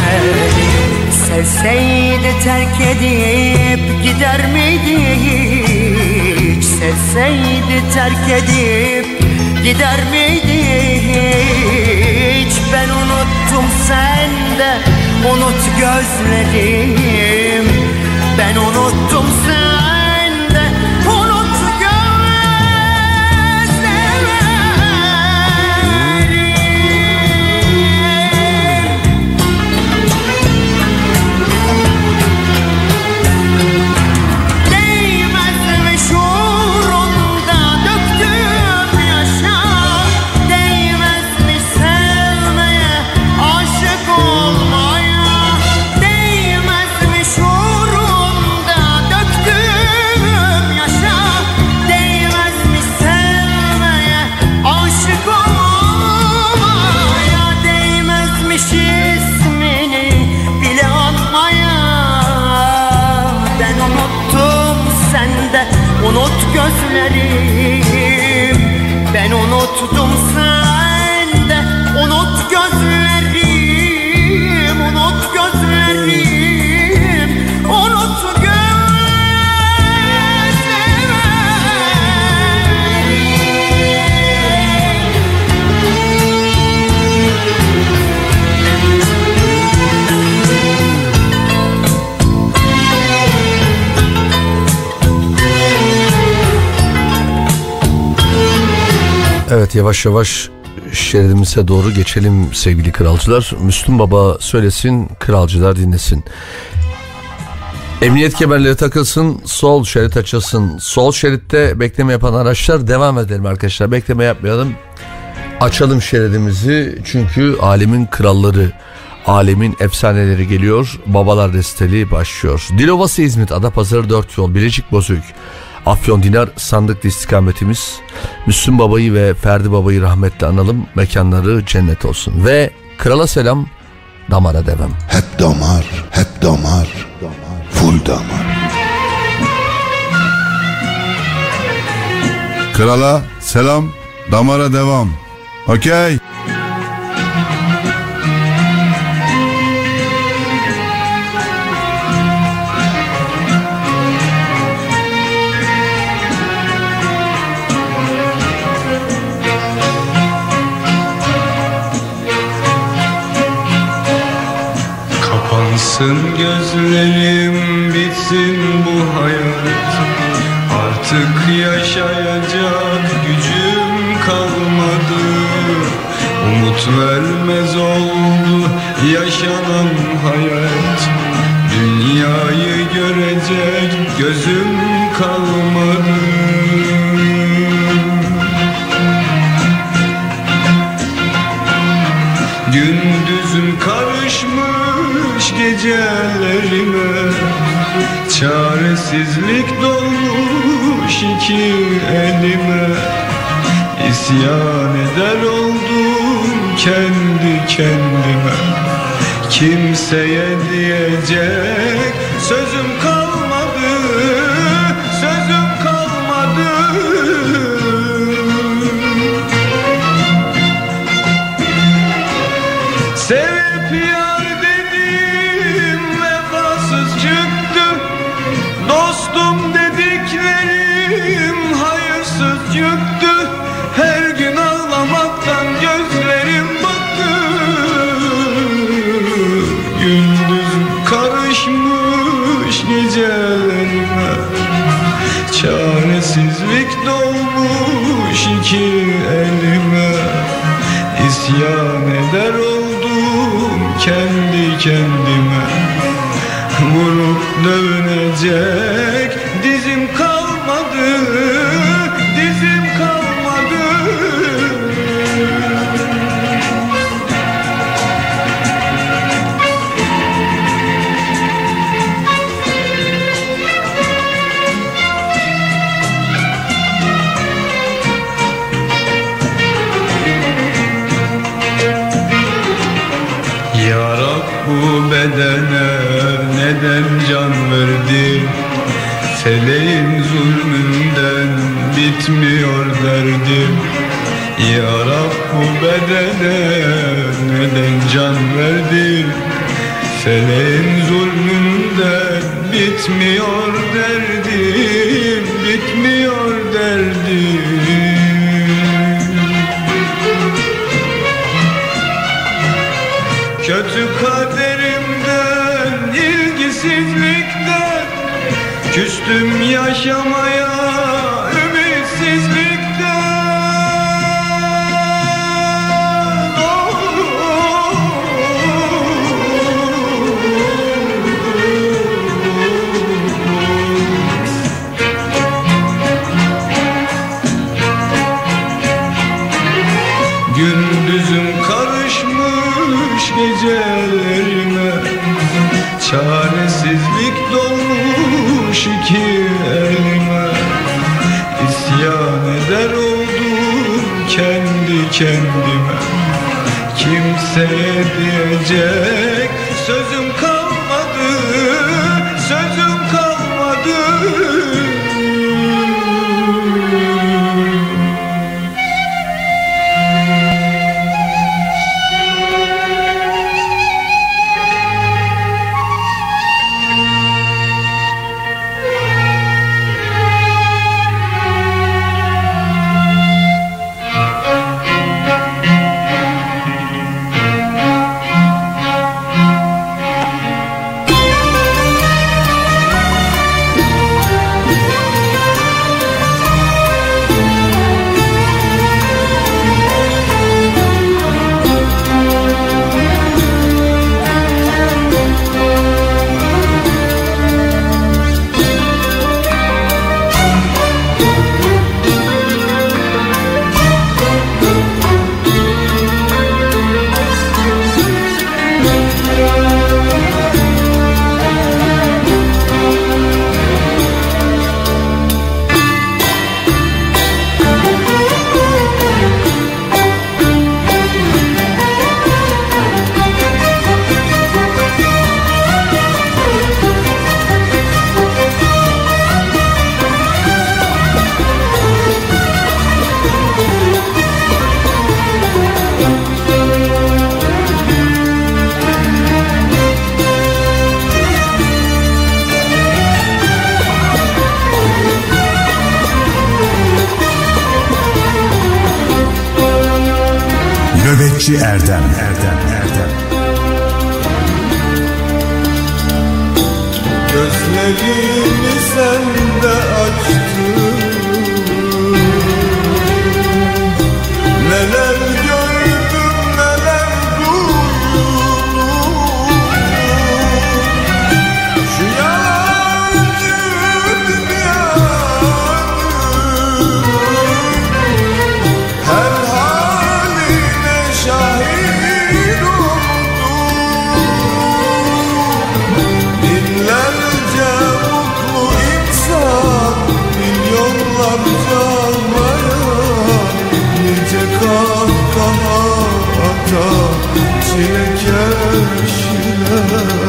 Sevseydi terk edip gider miydi hiç? Sevseydi terk edip gider miydi hiç? Ben unuttum sende unut gözlerim. Ben unuttum sende gözlerim. Ben unuttum Evet yavaş yavaş şeridimize doğru geçelim sevgili kralcılar. Müslüm Baba söylesin, kralcılar dinlesin. Emniyet kemerleri takılsın, sol şerit açılsın. Sol şeritte bekleme yapan araçlar devam edelim arkadaşlar. Bekleme yapmayalım. Açalım şeridimizi çünkü alemin kralları, alemin efsaneleri geliyor. Babalar desteli başlıyor. Dilovası İzmit, Adapazarı 4 yol, Bilecik Bozüyük. Afyon Dinar sandıklı istikametimiz. Müslüm Baba'yı ve Ferdi Baba'yı rahmetle analım. Mekanları cennet olsun. Ve krala selam, damara devam. Hep damar, hep damar, full damar. Krala selam, damara devam. Okey. Kapansın gözlerim bitsin bu hayat. Artık yaşayacak gücüm kalmadı. Umut vermez oldu yaşanan hayat. Dünyayı görecek gözüm gecelerime Çaresizlik dolmuş iki elime. İsyan eder oldum kendi kendime. Kimseye diyecek dövünecek dizim kalmadı Dizim kalmadı. Ya Rab bu beden olmasaydı Feleğin zulmünden bitmiyor derdim. Ya Rab bu bedene neden can verdin? Feleğin zulmünden bitmiyor Ölüm yaşamayı. gelecek sözü karşıya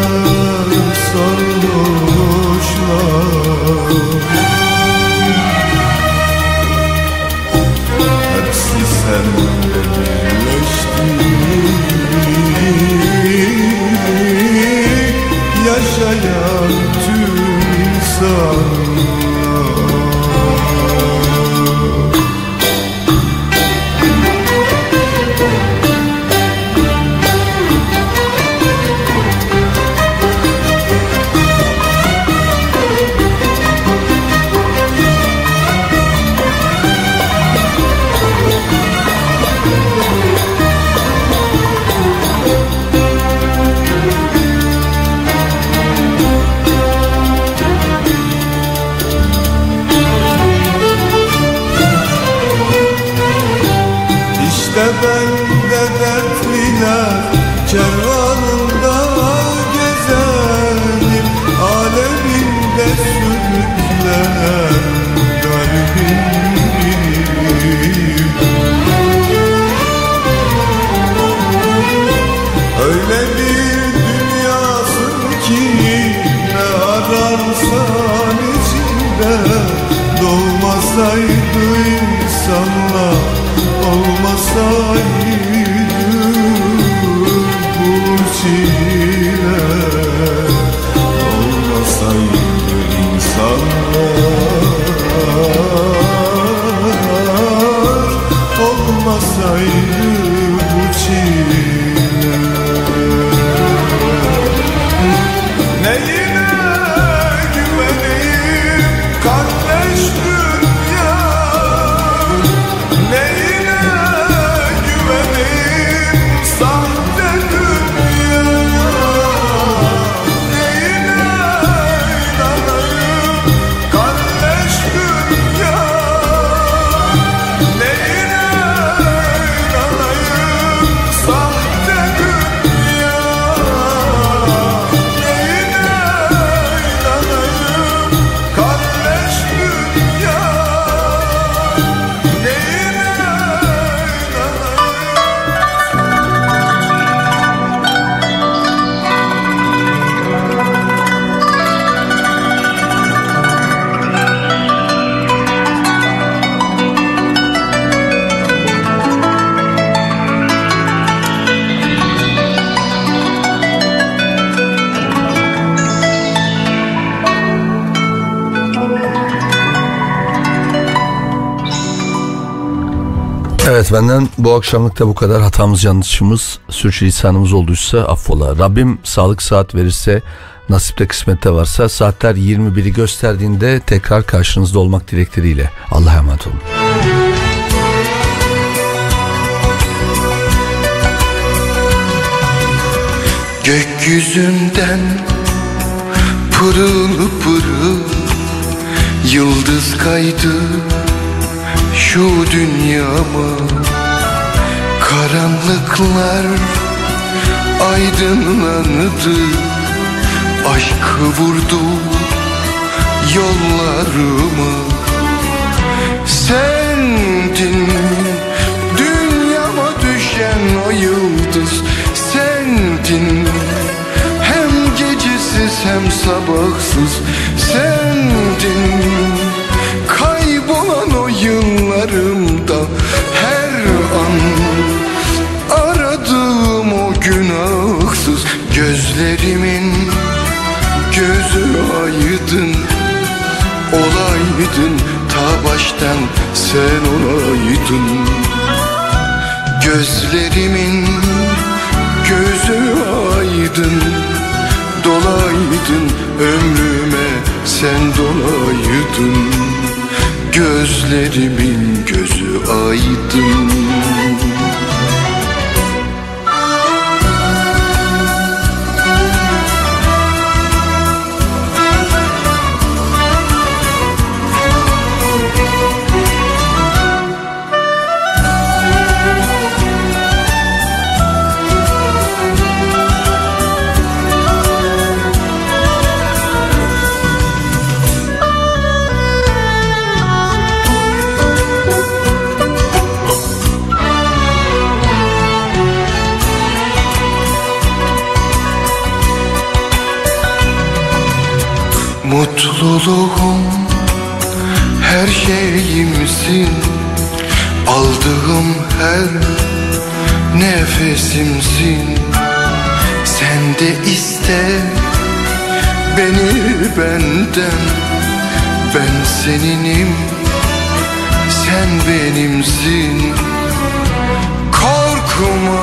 benden bu akşamlık bu kadar hatamız yanlışımız sürçülisanımız olduysa affola. Rabbim sağlık saat verirse nasipte kısmette varsa saatler 21'i gösterdiğinde tekrar karşınızda olmak dilekleriyle. Allah'a emanet olun. Gökyüzünden pırıl pırıl Yıldız kaydı şu dünyama Karanlıklar aydınlandı Aşk vurdu yollarımı. Sendin dünyama düşen o yıldız Sendin. Hem gecesiz hem sabahsız Sendin yıllarımda Her an aradığım o günahsız Gözlerimin gözü aydın Olaydın ta baştan sen olaydın. Gözlerimin gözü aydın Dolaydın ömrüme sen dolaydın Gözlerimin gözü aydın Mutluluğum her şeyimsin. Aldığım her nefesimsin. Sen de iste beni benden. Ben seninim sen benimsin. Korkma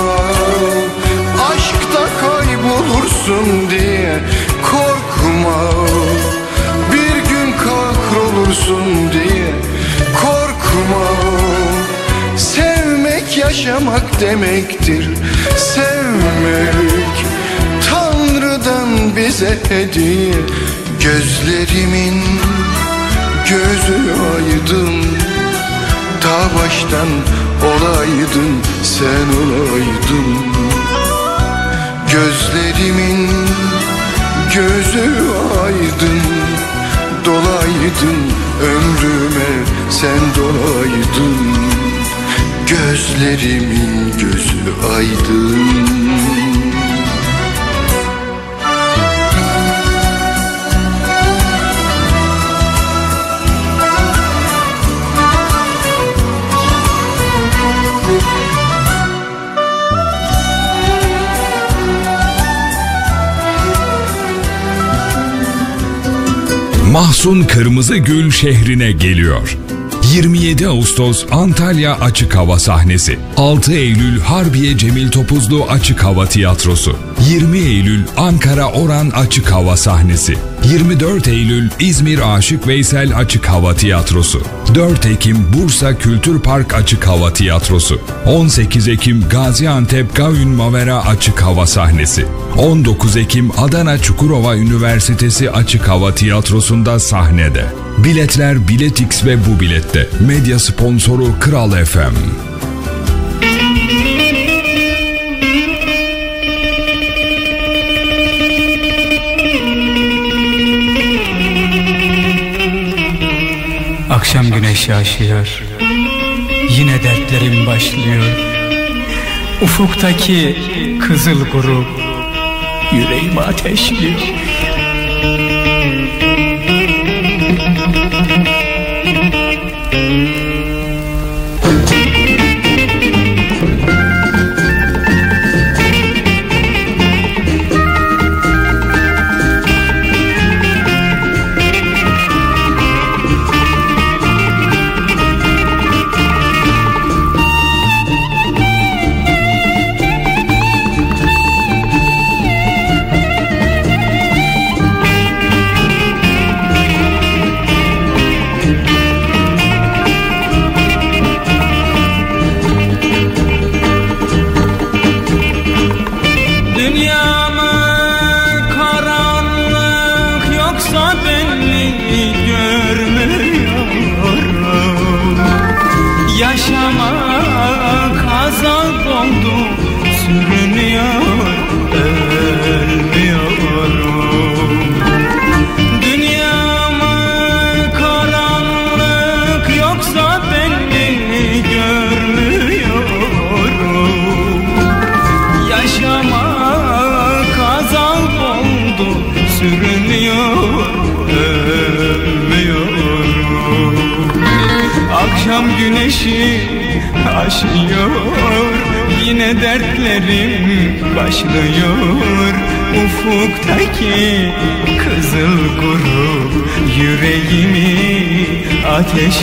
aşkta kaybolursun diye Korkma kahrolursun diye Korkma. Sevmek yaşamak demektir. Sevmek Tanrı'dan bize hediye. Gözlerimin gözü aydın. Ta baştan olaydın sen olaydın. Gözlerimin gözü aydın Dolaydın ömrüme sen dolaydın. Gözlerimin gözü aydın Mahsun Kırmızıgül şehrine geliyor. 27 Ağustos Antalya Açık Hava sahnesi. 6 Eylül Harbiye Cemil Topuzlu Açık Hava Tiyatrosu. 20 Eylül Ankara Oran Açık Hava sahnesi. 24 Eylül İzmir Aşık Veysel Açık Hava Tiyatrosu. 4 Ekim Bursa Kültür Park Açık Hava Tiyatrosu. 18 Ekim Gaziantep Gavün Mavera Açık Hava sahnesi. 19 Ekim Adana Çukurova Üniversitesi Açık Hava Tiyatrosu'nda sahnede. Biletler Biletix ve bu bilette. Medya sponsoru Kral FM. Akşam güneşi aşıyor Yine dertlerim başlıyor Ufuktaki kızıl grup Yüreğimi ateşliyor Akşam güneşi aşıyor. Yine dertlerim başlıyor. Ufuktaki kızıl grup Yüreğimi ateşliyor.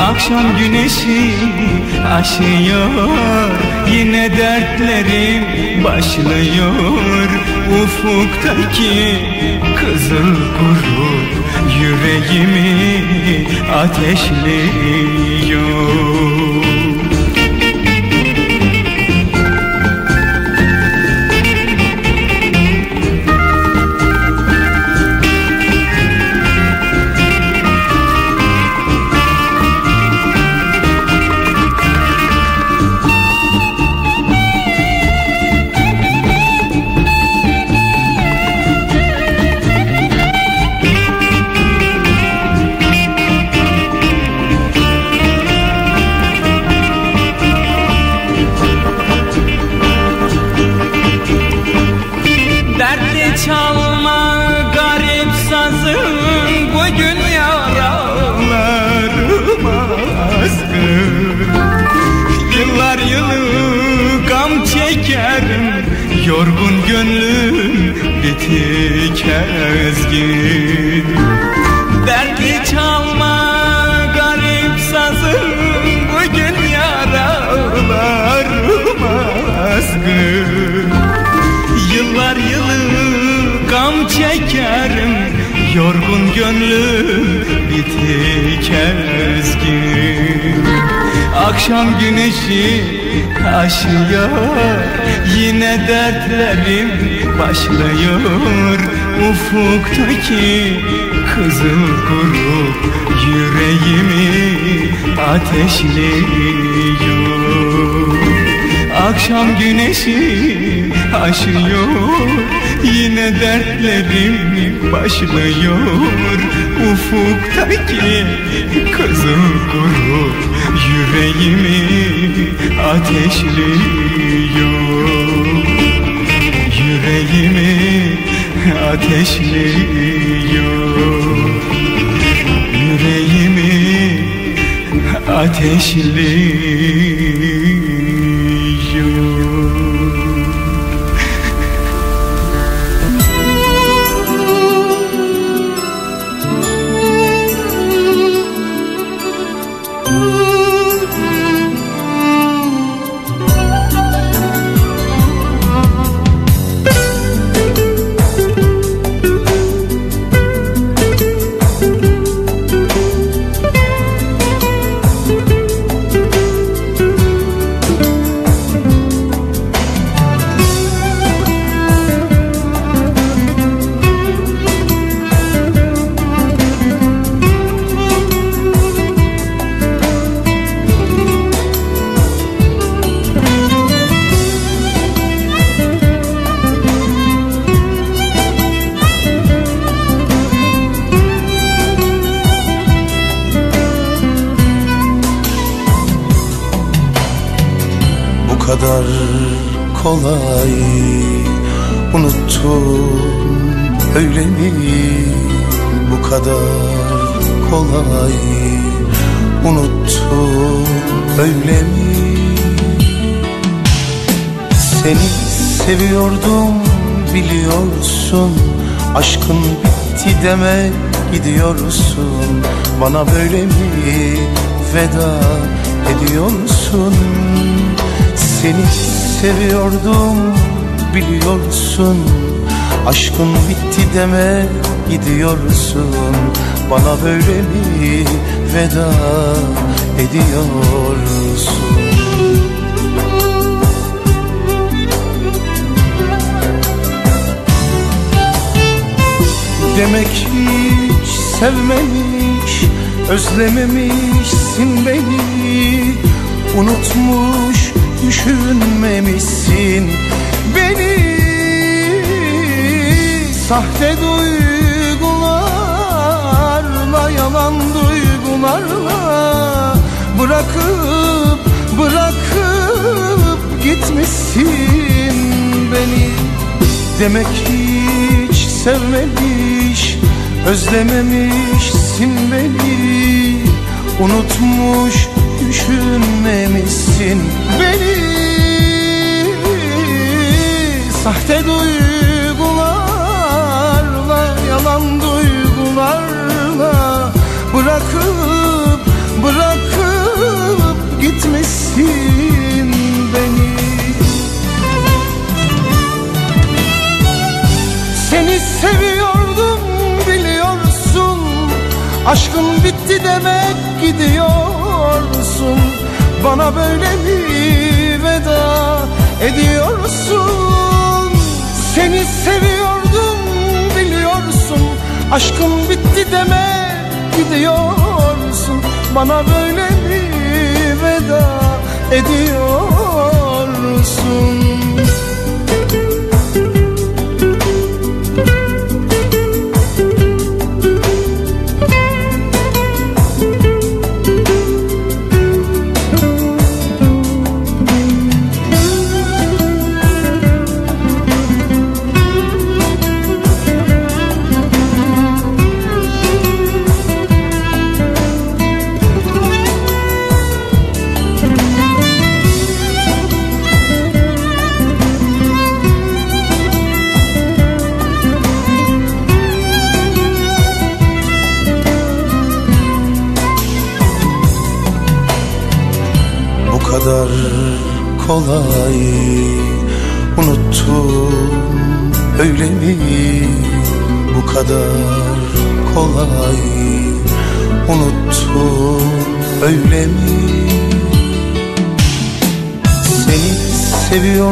Akşam güneşi aşıyor. Yine dertlerim başlıyor. Ufuktaki kızıl grup Yüreğimi ateşliyor Yorgun gönlüm bitik ezgin Akşam güneşi aşıyor Yine dertlerim başlıyor. Ufuktaki kızıl grup Yüreğimi ateşliyor. Akşam güneşi aşıyor Yine dertlerim başlıyor. Ufuktaki kızıl grup Yüreğimi ateşliyor. Yüreğimi ateşliyor. Yüreğimi ateşliyor deme gidiyorsun. Bana böyle mi veda ediyorsun. Demek hiç sevmemiş Özlememişsin beni. Unutmuş düşünmemişsin Beni Sahte duygularla Yalan duygularla Bırakıp bırakıp gitmişsin beni. Demek hiç sevmemiş Özlememişsin beni. Unutmuş düşünmemişsin beni. Sahte duygularla Bırakıp bırakıp gitmişsin beni. Seni seviyordum biliyorsun. Aşkın bitti demek gidiyorsun. Bana böyle mi veda ediyorsun. Seni seviyordum biliyorsun. Aşkın bitti demek gidiyorsun? Bana böyle mi veda ediyorsun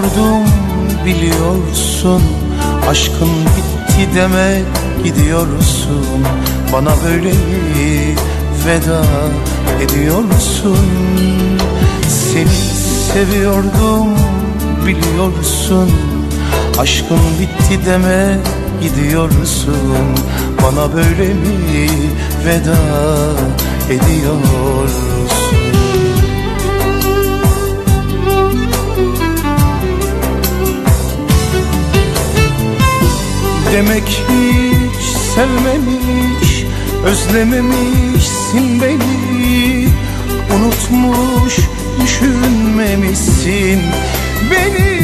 seviyordum biliyorsun. Aşkın bitti deme gidiyorsun. Bana böyle veda ediyorsun. Seni seviyordum biliyorsun. Aşkın bitti deme gidiyorsun. Bana böyle mi veda ediyorsun Demek hiç sevmemiş Özlememişsin beni. Unutmuş düşünmemişsin beni.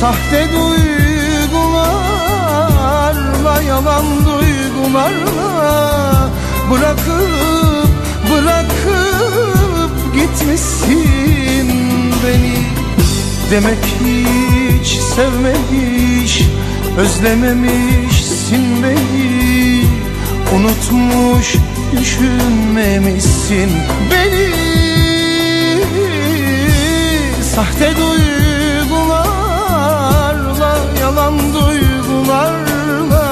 Sahte duygularla Yalan duygularla Bırakıp bırakıp gitmişsin beni. Demek hiç sevmemiş Özlememişsin beni Unutmuş düşünmemişsin beni. Sahte duygularla Yalan duygularla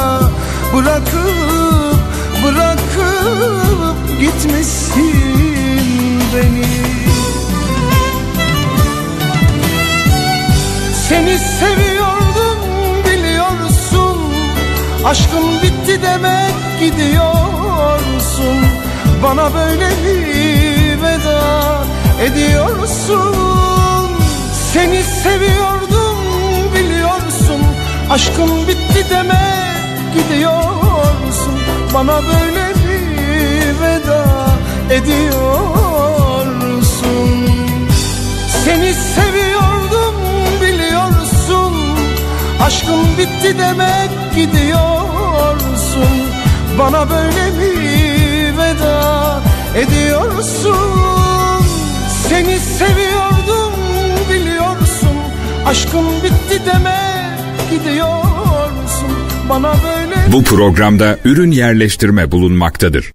Bırakıp bırakıp gitmişsin beni Seni seviyordum biliyorsun. Aşkım bitti demek gidiyorsun. Bana böyle mi veda ediyorsun. Seni seviyordum biliyorsun. Aşkım bitti demek gidiyorsun. Bana böyle bir veda ediyorsun. Seni seviyordum Aşkım bitti demek gidiyorsun. Bana böyle bir veda ediyorsun? Seni seviyordum biliyorsun. Aşkım bitti demek gidiyorsun. Bana böyle Bu programda ürün yerleştirme bulunmaktadır.